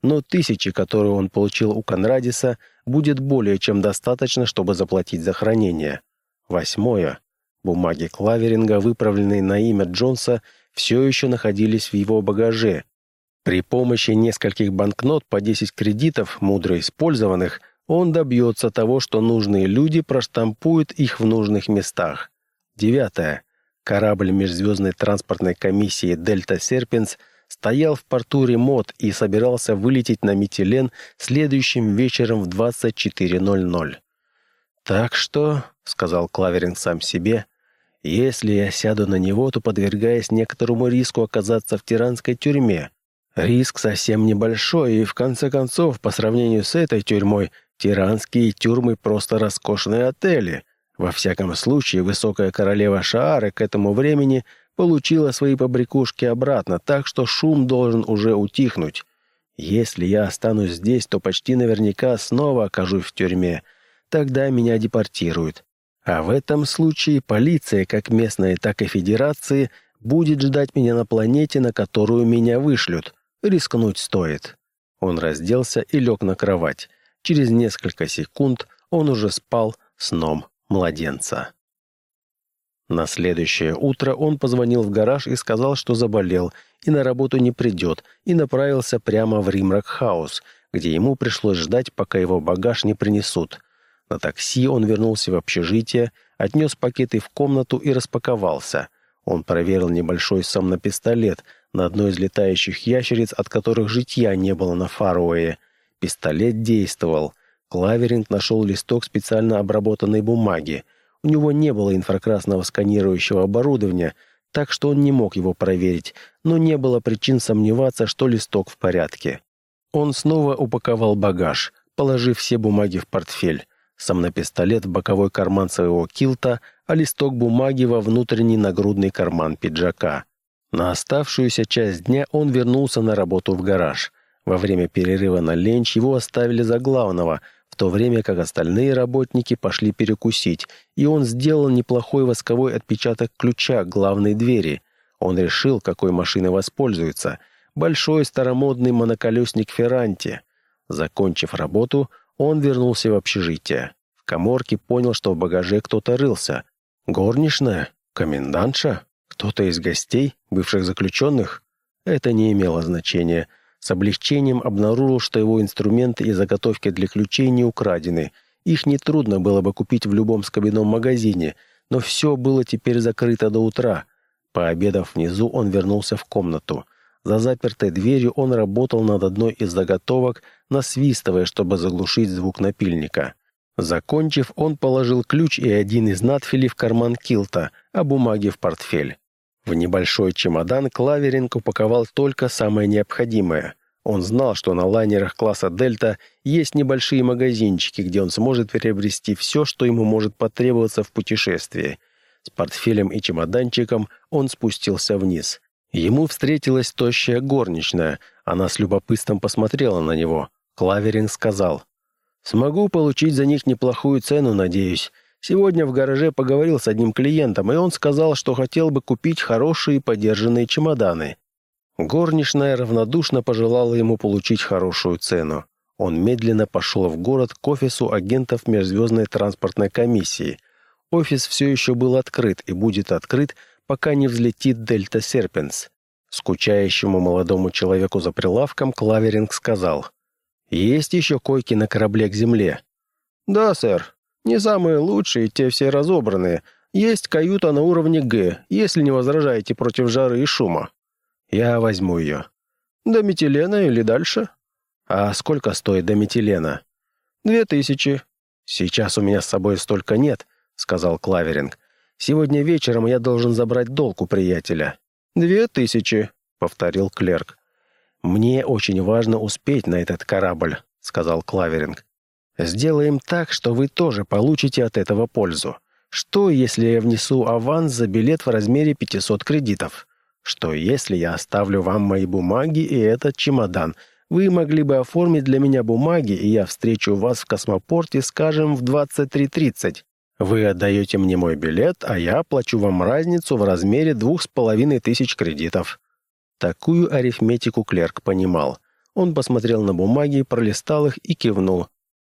но тысячи, которые он получил у Конрадиса, будет более чем достаточно, чтобы заплатить за хранение. Восьмое. Бумаги Клаверинга, выправленные на имя Джонса, все еще находились в его багаже. При помощи нескольких банкнот по 10 кредитов, мудро использованных, он добьется того, что нужные люди проштампуют их в нужных местах. Девятое. Корабль межзвездной транспортной комиссии «Дельта Серпенс» стоял в порту Ремот и собирался вылететь на Метилен следующим вечером в 24.00. «Так что», — сказал Клаверинг сам себе, — «если я сяду на него, то подвергаясь некоторому риску оказаться в тиранской тюрьме. Риск совсем небольшой, и в конце концов, по сравнению с этой тюрьмой, тиранские тюрьмы просто роскошные отели. Во всяком случае, высокая королева Шаары к этому времени получила свои побрякушки обратно, так что шум должен уже утихнуть. Если я останусь здесь, то почти наверняка снова окажусь в тюрьме. Тогда меня депортируют. А в этом случае полиция, как местная, так и федерации, будет ждать меня на планете, на которую меня вышлют. Рискнуть стоит. Он разделся и лег на кровать. Через несколько секунд он уже спал сном младенца. На следующее утро он позвонил в гараж и сказал, что заболел и на работу не придет, и направился прямо в Римрок-хаус, где ему пришлось ждать, пока его багаж не принесут. На такси он вернулся в общежитие, отнес пакеты в комнату и распаковался. Он проверил небольшой сомнопистолет на одной из летающих ящериц, от которых житья не было на Фаруэе. Пистолет действовал. Клаверинг нашел листок специально обработанной бумаги. У него не было инфракрасного сканирующего оборудования, так что он не мог его проверить, но не было причин сомневаться, что листок в порядке. Он снова упаковал багаж, положив все бумаги в портфель сомнопистолет в боковой карман своего килта, а листок бумаги во внутренний нагрудный карман пиджака. На оставшуюся часть дня он вернулся на работу в гараж. Во время перерыва на ленч его оставили за главного, в то время как остальные работники пошли перекусить, и он сделал неплохой восковой отпечаток ключа к главной двери. Он решил, какой машиной воспользуется. Большой старомодный моноколесник Ферранти. Закончив работу, он вернулся в общежитие. В коморке понял, что в багаже кто-то рылся. Горничная? Комендантша? Кто-то из гостей, бывших заключенных? Это не имело значения. С облегчением обнаружил, что его инструменты и заготовки для ключей не украдены. Их нетрудно было бы купить в любом скобяном магазине, но все было теперь закрыто до утра. Пообедав внизу, он вернулся в комнату. За запертой дверью он работал над одной из заготовок, насвистывая, чтобы заглушить звук напильника. Закончив, он положил ключ и один из надфилей в карман килта, а бумаги в портфель. В небольшой чемодан Клаверинг упаковал только самое необходимое. Он знал, что на лайнерах класса «Дельта» есть небольшие магазинчики, где он сможет приобрести все, что ему может потребоваться в путешествии. С портфелем и чемоданчиком он спустился вниз. Ему встретилась тощая горничная. Она с любопытством посмотрела на него. Клаверин сказал, «Смогу получить за них неплохую цену, надеюсь. Сегодня в гараже поговорил с одним клиентом, и он сказал, что хотел бы купить хорошие подержанные чемоданы». Горничная равнодушно пожелала ему получить хорошую цену. Он медленно пошел в город к офису агентов Межзвездной транспортной комиссии. Офис все еще был открыт и будет открыт, пока не взлетит Дельта Серпенс. Скучающему молодому человеку за прилавком Клаверинг сказал, «Есть еще койки на корабле к земле?» «Да, сэр. Не самые лучшие, те все разобранные. Есть каюта на уровне Г, если не возражаете против жары и шума». «Я возьму ее». «До Метилена или дальше?» «А сколько стоит до Метилена?» «Две тысячи». «Сейчас у меня с собой столько нет», — сказал Клаверинг. Сегодня вечером я должен забрать долг у приятеля». «Две тысячи», — повторил клерк. «Мне очень важно успеть на этот корабль», — сказал Клаверинг. «Сделаем так, что вы тоже получите от этого пользу. Что, если я внесу аванс за билет в размере 500 кредитов? Что, если я оставлю вам мои бумаги и этот чемодан? Вы могли бы оформить для меня бумаги, и я встречу вас в космопорте, скажем, в 23.30. Вы отдаете мне мой билет, а я плачу вам разницу в размере двух с половиной тысяч кредитов». Такую арифметику клерк понимал. Он посмотрел на бумаги, пролистал их и кивнул.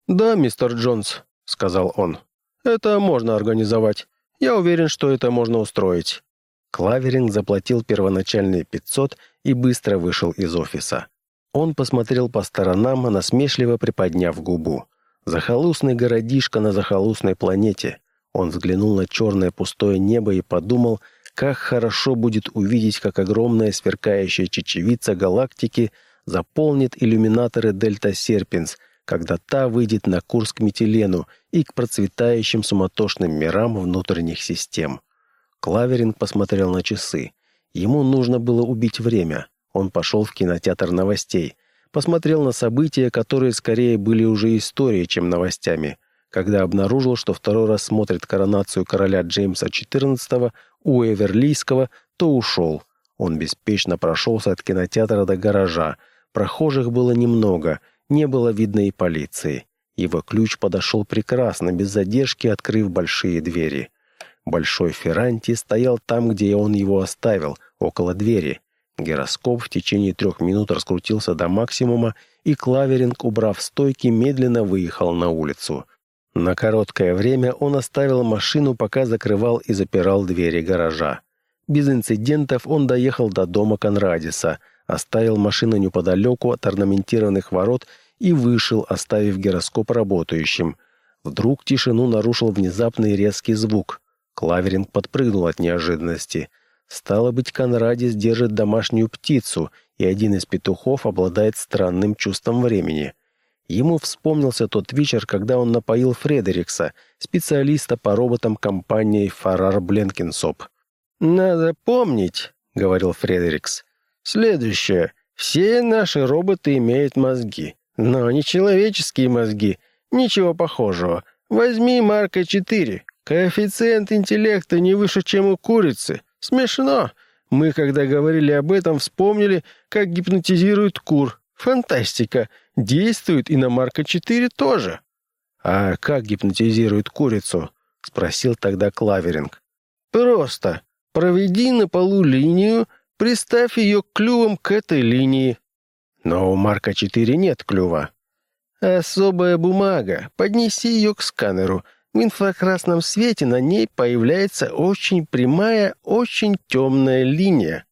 «Да, мистер Джонс», — сказал он. «Это можно организовать. Я уверен, что это можно устроить». Клаверинг заплатил первоначальные 500 и быстро вышел из офиса. Он посмотрел по сторонам, насмешливо приподняв губу. Захолустный городишко на захолустной планете. Он взглянул на черное пустое небо и подумал, как хорошо будет увидеть, как огромная сверкающая чечевица галактики заполнит иллюминаторы Дельта Серпинс, когда та выйдет на курс к Метилену и к процветающим суматошным мирам внутренних систем. Клаверинг посмотрел на часы. Ему нужно было убить время. Он пошел в кинотеатр новостей посмотрел на события, которые скорее были уже историей, чем новостями. когда обнаружил, что второй раз смотрит коронацию короля Джеймса XIV у Эверлийского, то ушел. Он беспечно прошелся от кинотеатра до гаража. Прохожих было немного, не было видно и полиции. Его ключ подошел прекрасно, без задержки открыв большие двери. Большой Ферранти стоял там, где он его оставил, около двери. Гироскоп в течение трех минут раскрутился до максимума, и Клаверинг, убрав стойки, медленно выехал на улицу. На короткое время он оставил машину, пока закрывал и запирал двери гаража. Без инцидентов он доехал до дома Конрадиса, оставил машину неподалеку от орнаментированных ворот и вышел, оставив гироскоп работающим. Вдруг тишину нарушил внезапный резкий звук. Клаверинг подпрыгнул от неожиданности. Стало быть, Конрадис держит домашнюю птицу, и один из петухов обладает странным чувством времени. Ему вспомнился тот вечер, когда он напоил Фредерикса, специалиста по роботам компании Фарар Бленкинсоп. «Надо помнить», — говорил Фредерикс, — «следующее. Все наши роботы имеют мозги, но не человеческие мозги, ничего похожего. Возьми Марка 4. Коэффициент интеллекта не выше, чем у курицы. Смешно. Мы, когда говорили об этом, вспомнили, как гипнотизируют кур. Фантастика. Действует и на Марка 4 тоже. «А как гипнотизирует курицу?» — спросил тогда Клаверинг. «Просто. Проведи на полу линию, приставь ее клювом к этой линии». «Но у Марка 4 нет клюва». «Особая бумага. Поднеси ее к сканеру. В инфракрасном свете на ней появляется очень прямая, очень темная линия».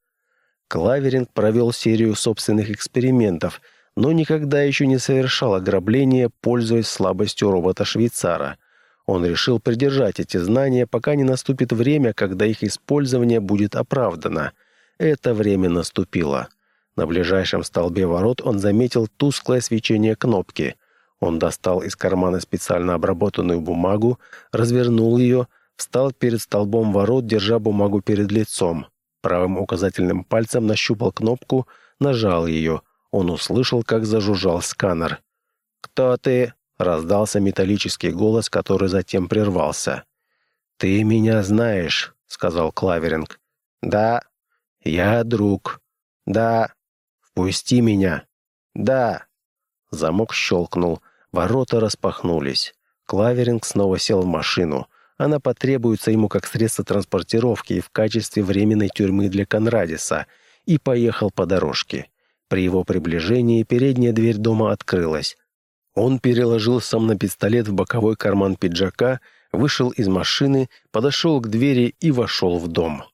Клаверинг провел серию собственных экспериментов, но никогда еще не совершал ограбление, пользуясь слабостью робота-швейцара. Он решил придержать эти знания, пока не наступит время, когда их использование будет оправдано. Это время наступило. На ближайшем столбе ворот он заметил тусклое свечение кнопки. Он достал из кармана специально обработанную бумагу, развернул ее, встал перед столбом ворот, держа бумагу перед лицом. Правым указательным пальцем нащупал кнопку, нажал ее. Он услышал, как зажужжал сканер. «Кто ты?» — раздался металлический голос, который затем прервался. «Ты меня знаешь», — сказал Клаверинг. «Да». «Я друг». «Да». «Впусти меня». «Да». Замок щелкнул. Ворота распахнулись. Клаверинг снова сел в машину. Она потребуется ему как средство транспортировки и в качестве временной тюрьмы для Конрадиса, и поехал по дорожке. При его приближении передняя дверь дома открылась. Он переложил сам на пистолет в боковой карман пиджака, вышел из машины, подошел к двери и вошел в дом.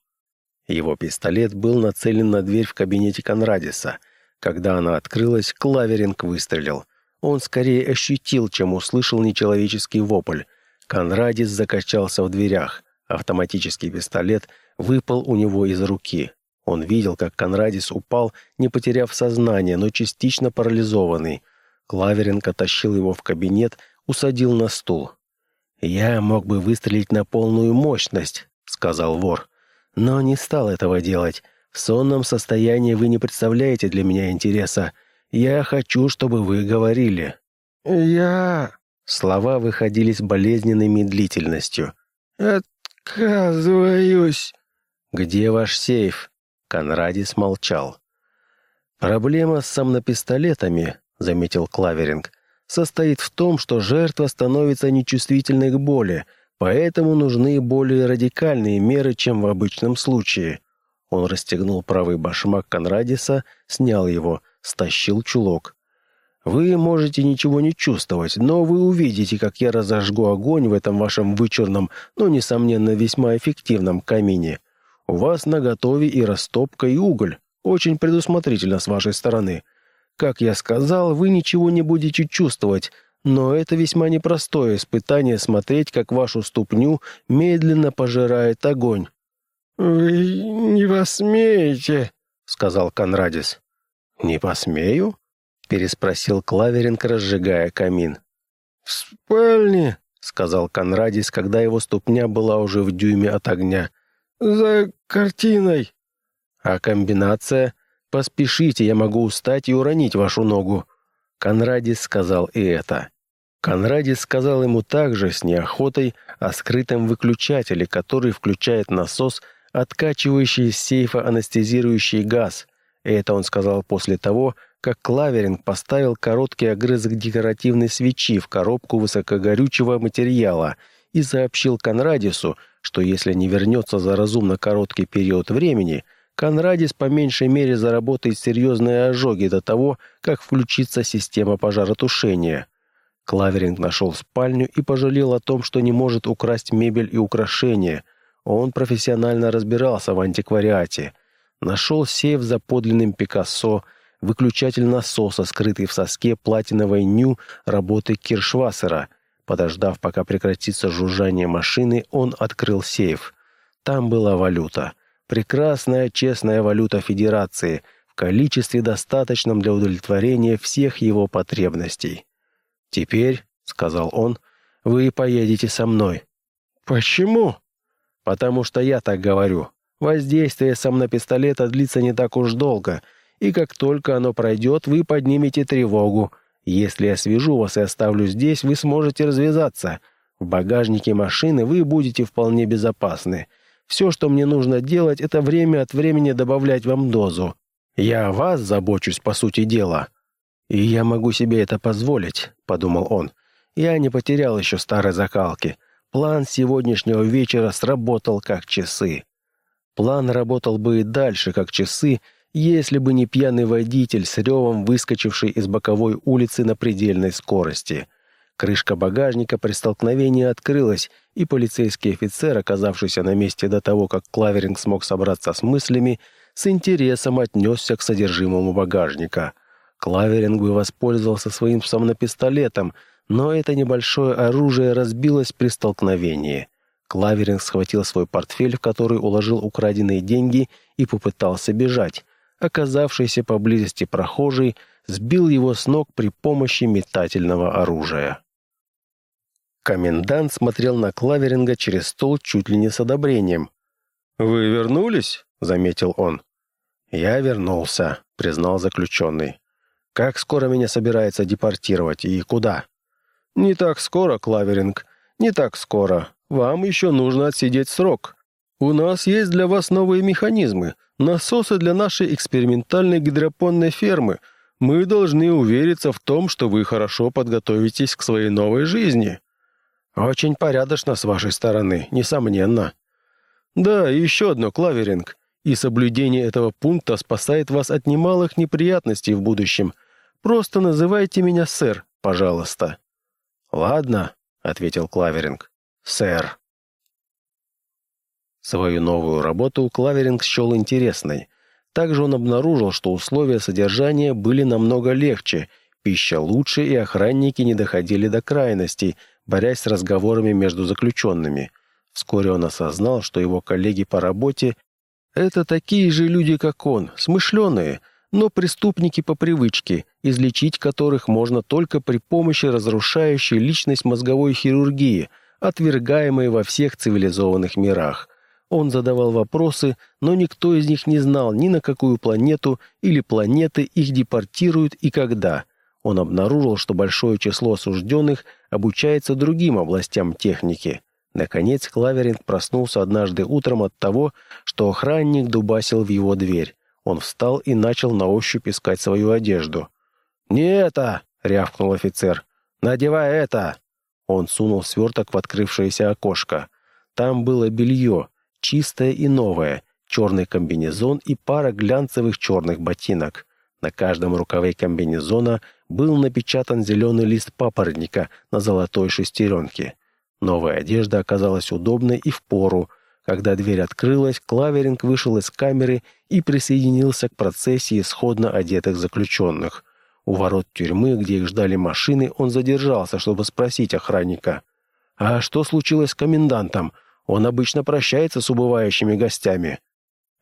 Его пистолет был нацелен на дверь в кабинете Конрадиса. Когда она открылась, Клаверинг выстрелил. Он скорее ощутил, чем услышал нечеловеческий вопль — Конрадис закачался в дверях. Автоматический пистолет выпал у него из руки. Он видел, как Конрадис упал, не потеряв сознание, но частично парализованный. Клаверенко тащил его в кабинет, усадил на стул. «Я мог бы выстрелить на полную мощность», — сказал вор. «Но не стал этого делать. В сонном состоянии вы не представляете для меня интереса. Я хочу, чтобы вы говорили». «Я...» Слова выходили с болезненной медлительностью. «Отказываюсь!» «Где ваш сейф?» Конрадис молчал. «Проблема с самнопистолетами», — заметил Клаверинг, «состоит в том, что жертва становится нечувствительной к боли, поэтому нужны более радикальные меры, чем в обычном случае». Он расстегнул правый башмак Конрадиса, снял его, стащил чулок. Вы можете ничего не чувствовать, но вы увидите, как я разожгу огонь в этом вашем вычурном, но, несомненно, весьма эффективном камине. У вас наготове и растопка, и уголь. Очень предусмотрительно с вашей стороны. Как я сказал, вы ничего не будете чувствовать, но это весьма непростое испытание смотреть, как вашу ступню медленно пожирает огонь». «Вы не посмеете», — сказал Конрадис. «Не посмею?» — переспросил Клаверинг, разжигая камин. «В спальне», — сказал Конрадис, когда его ступня была уже в дюйме от огня. «За картиной». «А комбинация? Поспешите, я могу устать и уронить вашу ногу». Конрадис сказал и это. Конрадис сказал ему также с неохотой о скрытом выключателе, который включает насос, откачивающий из сейфа анестезирующий газ. И это он сказал после того, как Клаверинг поставил короткий огрызок декоративной свечи в коробку высокогорючего материала и сообщил Конрадису, что если не вернется за разумно короткий период времени, Конрадис по меньшей мере заработает серьезные ожоги до того, как включится система пожаротушения. Клаверинг нашел спальню и пожалел о том, что не может украсть мебель и украшения. Он профессионально разбирался в антиквариате. Нашел сейф за подлинным Пикассо, выключатель насоса, скрытый в соске платиновой ню работы Киршвассера. Подождав, пока прекратится жужжание машины, он открыл сейф. Там была валюта. Прекрасная честная валюта Федерации в количестве достаточном для удовлетворения всех его потребностей. «Теперь», — сказал он, — «вы поедете со мной». «Почему?» «Потому что я так говорю. Воздействие сомнопистолета длится не так уж долго, и как только оно пройдет, вы поднимете тревогу. Если я свяжу вас и оставлю здесь, вы сможете развязаться. В багажнике машины вы будете вполне безопасны. Все, что мне нужно делать, это время от времени добавлять вам дозу. Я о вас забочусь, по сути дела. «И я могу себе это позволить», — подумал он. «Я не потерял еще старой закалки. План сегодняшнего вечера сработал как часы. План работал бы и дальше, как часы, если бы не пьяный водитель с ревом, выскочивший из боковой улицы на предельной скорости. Крышка багажника при столкновении открылась, и полицейский офицер, оказавшийся на месте до того, как Клаверинг смог собраться с мыслями, с интересом отнесся к содержимому багажника — Клаверинг бы воспользовался своим самонапистолетом, но это небольшое оружие разбилось при столкновении. Клаверинг схватил свой портфель, в который уложил украденные деньги, и попытался бежать. Оказавшийся поблизости прохожий сбил его с ног при помощи метательного оружия. Комендант смотрел на Клаверинга через стол чуть ли не с одобрением. «Вы вернулись?» — заметил он. «Я вернулся», — признал заключенный. Как скоро меня собирается депортировать и куда? Не так скоро, Клаверинг, не так скоро. Вам еще нужно отсидеть срок. У нас есть для вас новые механизмы, насосы для нашей экспериментальной гидропонной фермы. Мы должны увериться в том, что вы хорошо подготовитесь к своей новой жизни. Очень порядочно с вашей стороны, несомненно. Да, и еще одно, Клаверинг. И соблюдение этого пункта спасает вас от немалых неприятностей в будущем – Просто называйте меня сэр, пожалуйста». «Ладно», — ответил Клаверинг. «Сэр». Свою новую работу Клаверинг счел интересной. Также он обнаружил, что условия содержания были намного легче, пища лучше и охранники не доходили до крайностей, борясь с разговорами между заключенными. Вскоре он осознал, что его коллеги по работе — это такие же люди, как он, смышленые — но преступники по привычке, излечить которых можно только при помощи разрушающей личность мозговой хирургии, отвергаемой во всех цивилизованных мирах. Он задавал вопросы, но никто из них не знал ни на какую планету или планеты их депортируют и когда. Он обнаружил, что большое число осужденных обучается другим областям техники. Наконец Клаверинг проснулся однажды утром от того, что охранник дубасил в его дверь. Он встал и начал на ощупь искать свою одежду. «Не это!» — рявкнул офицер. «Надевай это!» Он сунул сверток в открывшееся окошко. Там было белье, чистое и новое, черный комбинезон и пара глянцевых черных ботинок. На каждом рукаве комбинезона был напечатан зеленый лист папоротника на золотой шестеренке. Новая одежда оказалась удобной и в пору, когда дверь открылась, Клаверинг вышел из камеры и присоединился к процессии сходно одетых заключенных. У ворот тюрьмы, где их ждали машины, он задержался, чтобы спросить охранника. «А что случилось с комендантом? Он обычно прощается с убывающими гостями».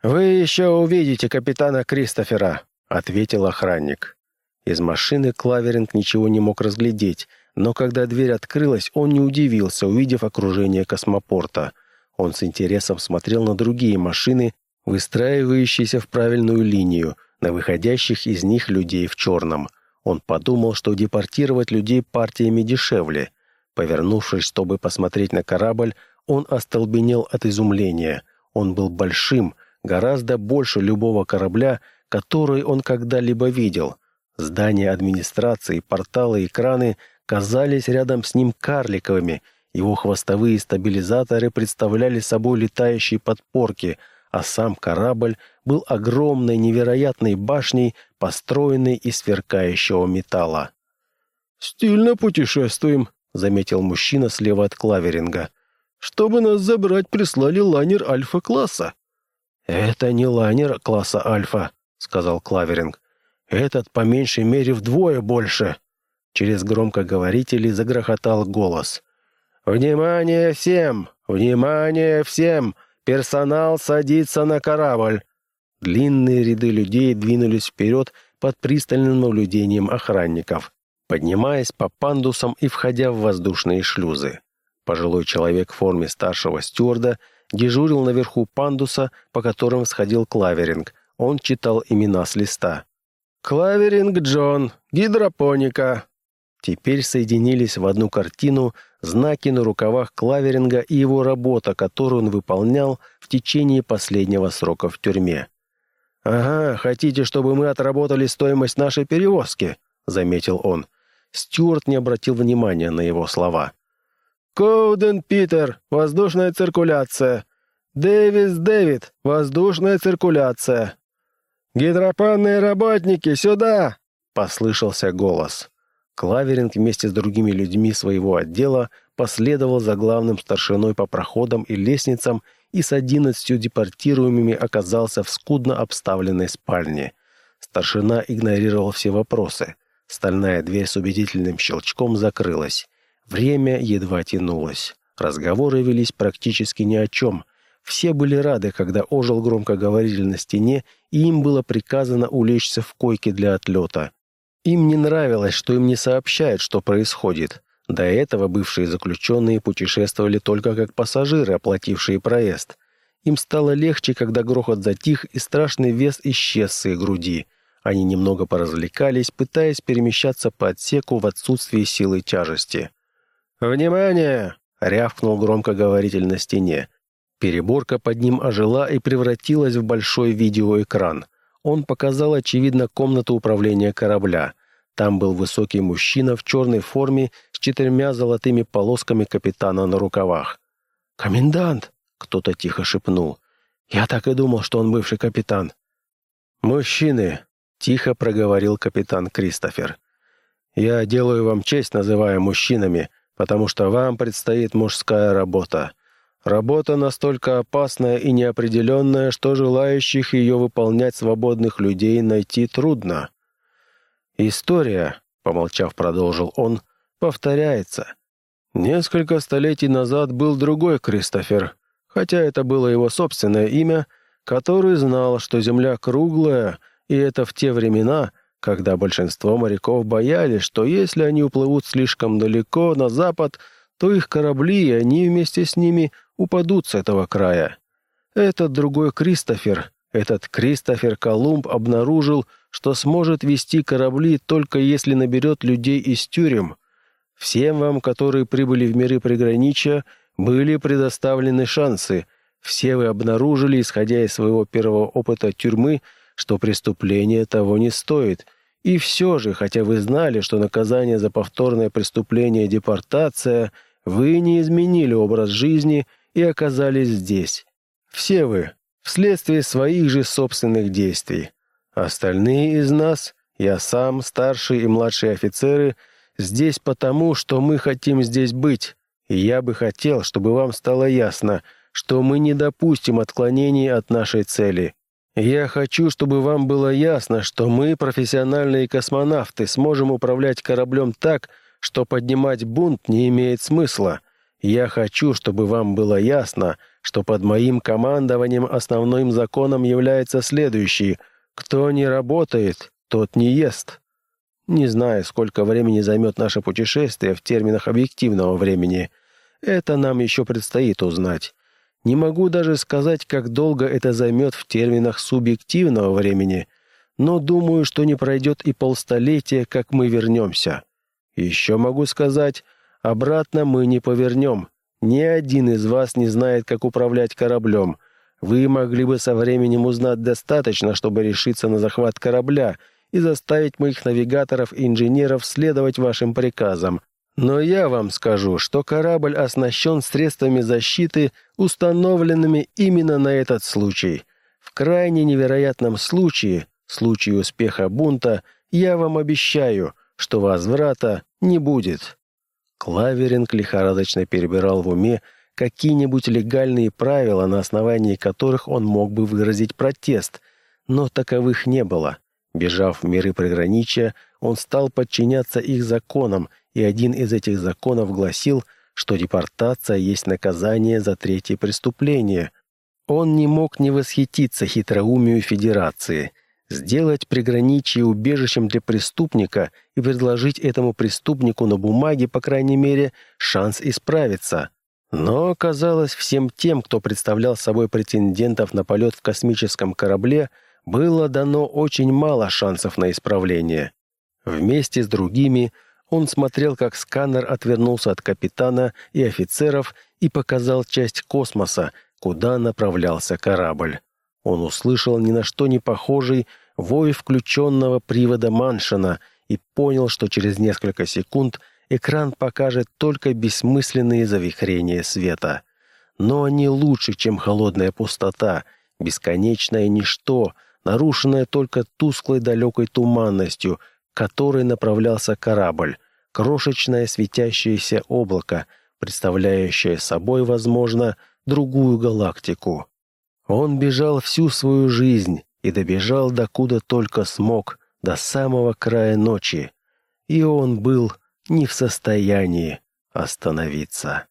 «Вы еще увидите капитана Кристофера», — ответил охранник. Из машины Клаверинг ничего не мог разглядеть, но когда дверь открылась, он не удивился, увидев окружение космопорта — он с интересом смотрел на другие машины, выстраивающиеся в правильную линию, на выходящих из них людей в черном. Он подумал, что депортировать людей партиями дешевле. Повернувшись, чтобы посмотреть на корабль, он остолбенел от изумления. Он был большим, гораздо больше любого корабля, который он когда-либо видел. Здания администрации, порталы и краны казались рядом с ним карликовыми. Его хвостовые стабилизаторы представляли собой летающие подпорки, а сам корабль был огромной невероятной башней, построенной из сверкающего металла. «Стильно путешествуем», — заметил мужчина слева от клаверинга. «Чтобы нас забрать, прислали лайнер альфа-класса». «Это не лайнер класса альфа», — сказал клаверинг. «Этот по меньшей мере вдвое больше». Через громкоговорители загрохотал голос. «Внимание всем! Внимание всем! Персонал садится на корабль!» Длинные ряды людей двинулись вперед под пристальным наблюдением охранников, поднимаясь по пандусам и входя в воздушные шлюзы. Пожилой человек в форме старшего стюарда дежурил наверху пандуса, по которым сходил клаверинг. Он читал имена с листа. «Клаверинг Джон, гидропоника». Теперь соединились в одну картину знаки на рукавах клаверинга и его работа, которую он выполнял в течение последнего срока в тюрьме. «Ага, хотите, чтобы мы отработали стоимость нашей перевозки?» — заметил он. Стюарт не обратил внимания на его слова. «Коуден Питер, воздушная циркуляция. Дэвис Дэвид, воздушная циркуляция. Гидропанные работники, сюда!» — послышался голос. Клаверинг вместе с другими людьми своего отдела последовал за главным старшиной по проходам и лестницам и с одиннадцатью депортируемыми оказался в скудно обставленной спальне. Старшина игнорировал все вопросы. Стальная дверь с убедительным щелчком закрылась. Время едва тянулось. Разговоры велись практически ни о чем. Все были рады, когда ожил громкоговоритель на стене, и им было приказано улечься в койке для отлета. Им не нравилось, что им не сообщают, что происходит. До этого бывшие заключенные путешествовали только как пассажиры, оплатившие проезд. Им стало легче, когда грохот затих и страшный вес исчез с их груди. Они немного поразвлекались, пытаясь перемещаться по отсеку в отсутствии силы тяжести. «Внимание!» — рявкнул громкоговоритель на стене. Переборка под ним ожила и превратилась в большой видеоэкран. Он показал, очевидно, комнату управления корабля — там был высокий мужчина в черной форме с четырьмя золотыми полосками капитана на рукавах. «Комендант!» — кто-то тихо шепнул. «Я так и думал, что он бывший капитан». «Мужчины!» — тихо проговорил капитан Кристофер. «Я делаю вам честь, называя мужчинами, потому что вам предстоит мужская работа. Работа настолько опасная и неопределенная, что желающих ее выполнять свободных людей найти трудно. История, помолчав, продолжил он, повторяется. Несколько столетий назад был другой Кристофер, хотя это было его собственное имя, который знал, что Земля круглая, и это в те времена, когда большинство моряков боялись, что если они уплывут слишком далеко на запад, то их корабли и они вместе с ними упадут с этого края. Этот другой Кристофер, этот Кристофер Колумб обнаружил, что сможет вести корабли только если наберет людей из тюрем. Всем вам, которые прибыли в миры приграничья, были предоставлены шансы. Все вы обнаружили, исходя из своего первого опыта тюрьмы, что преступление того не стоит. И все же, хотя вы знали, что наказание за повторное преступление – депортация, вы не изменили образ жизни и оказались здесь. Все вы, вследствие своих же собственных действий. Остальные из нас, я сам, старшие и младшие офицеры, здесь потому, что мы хотим здесь быть. И я бы хотел, чтобы вам стало ясно, что мы не допустим отклонений от нашей цели. Я хочу, чтобы вам было ясно, что мы, профессиональные космонавты, сможем управлять кораблем так, что поднимать бунт не имеет смысла. Я хочу, чтобы вам было ясно, что под моим командованием основным законом является следующий – кто не работает, тот не ест. Не знаю, сколько времени займет наше путешествие в терминах объективного времени. Это нам еще предстоит узнать. Не могу даже сказать, как долго это займет в терминах субъективного времени. но думаю, что не пройдет и полстолетия, как мы вернемся. Еще могу сказать, обратно мы не повернем. Ни один из вас не знает, как управлять кораблем. Вы могли бы со временем узнать достаточно, чтобы решиться на захват корабля и заставить моих навигаторов и инженеров следовать вашим приказам. Но я вам скажу, что корабль оснащен средствами защиты, установленными именно на этот случай. В крайне невероятном случае, случае успеха бунта, я вам обещаю, что возврата не будет. Клаверинг лихорадочно перебирал в уме какие-нибудь легальные правила, на основании которых он мог бы выразить протест, но таковых не было. Бежав в миры приграничья, он стал подчиняться их законам, и один из этих законов гласил, что депортация есть наказание за третье преступление. Он не мог не восхититься хитроумию Федерации – сделать приграничье убежищем для преступника и предложить этому преступнику на бумаге, по крайней мере, шанс исправиться. Но, казалось, всем тем, кто представлял собой претендентов на полет в космическом корабле, было дано очень мало шансов на исправление. Вместе с другими он смотрел, как сканер отвернулся от капитана и офицеров и показал часть космоса, куда направлялся корабль. Он услышал ни на что не похожий вой включенного привода Маншина и понял, что через несколько секунд экран покажет только бессмысленные завихрения света. Но они лучше, чем холодная пустота, бесконечное ничто, нарушенное только тусклой далекой туманностью, к которой направлялся корабль, крошечное светящееся облако, представляющее собой, возможно, другую галактику. Он бежал всю свою жизнь и добежал докуда только смог, до самого края ночи, и он был не в состоянии остановиться.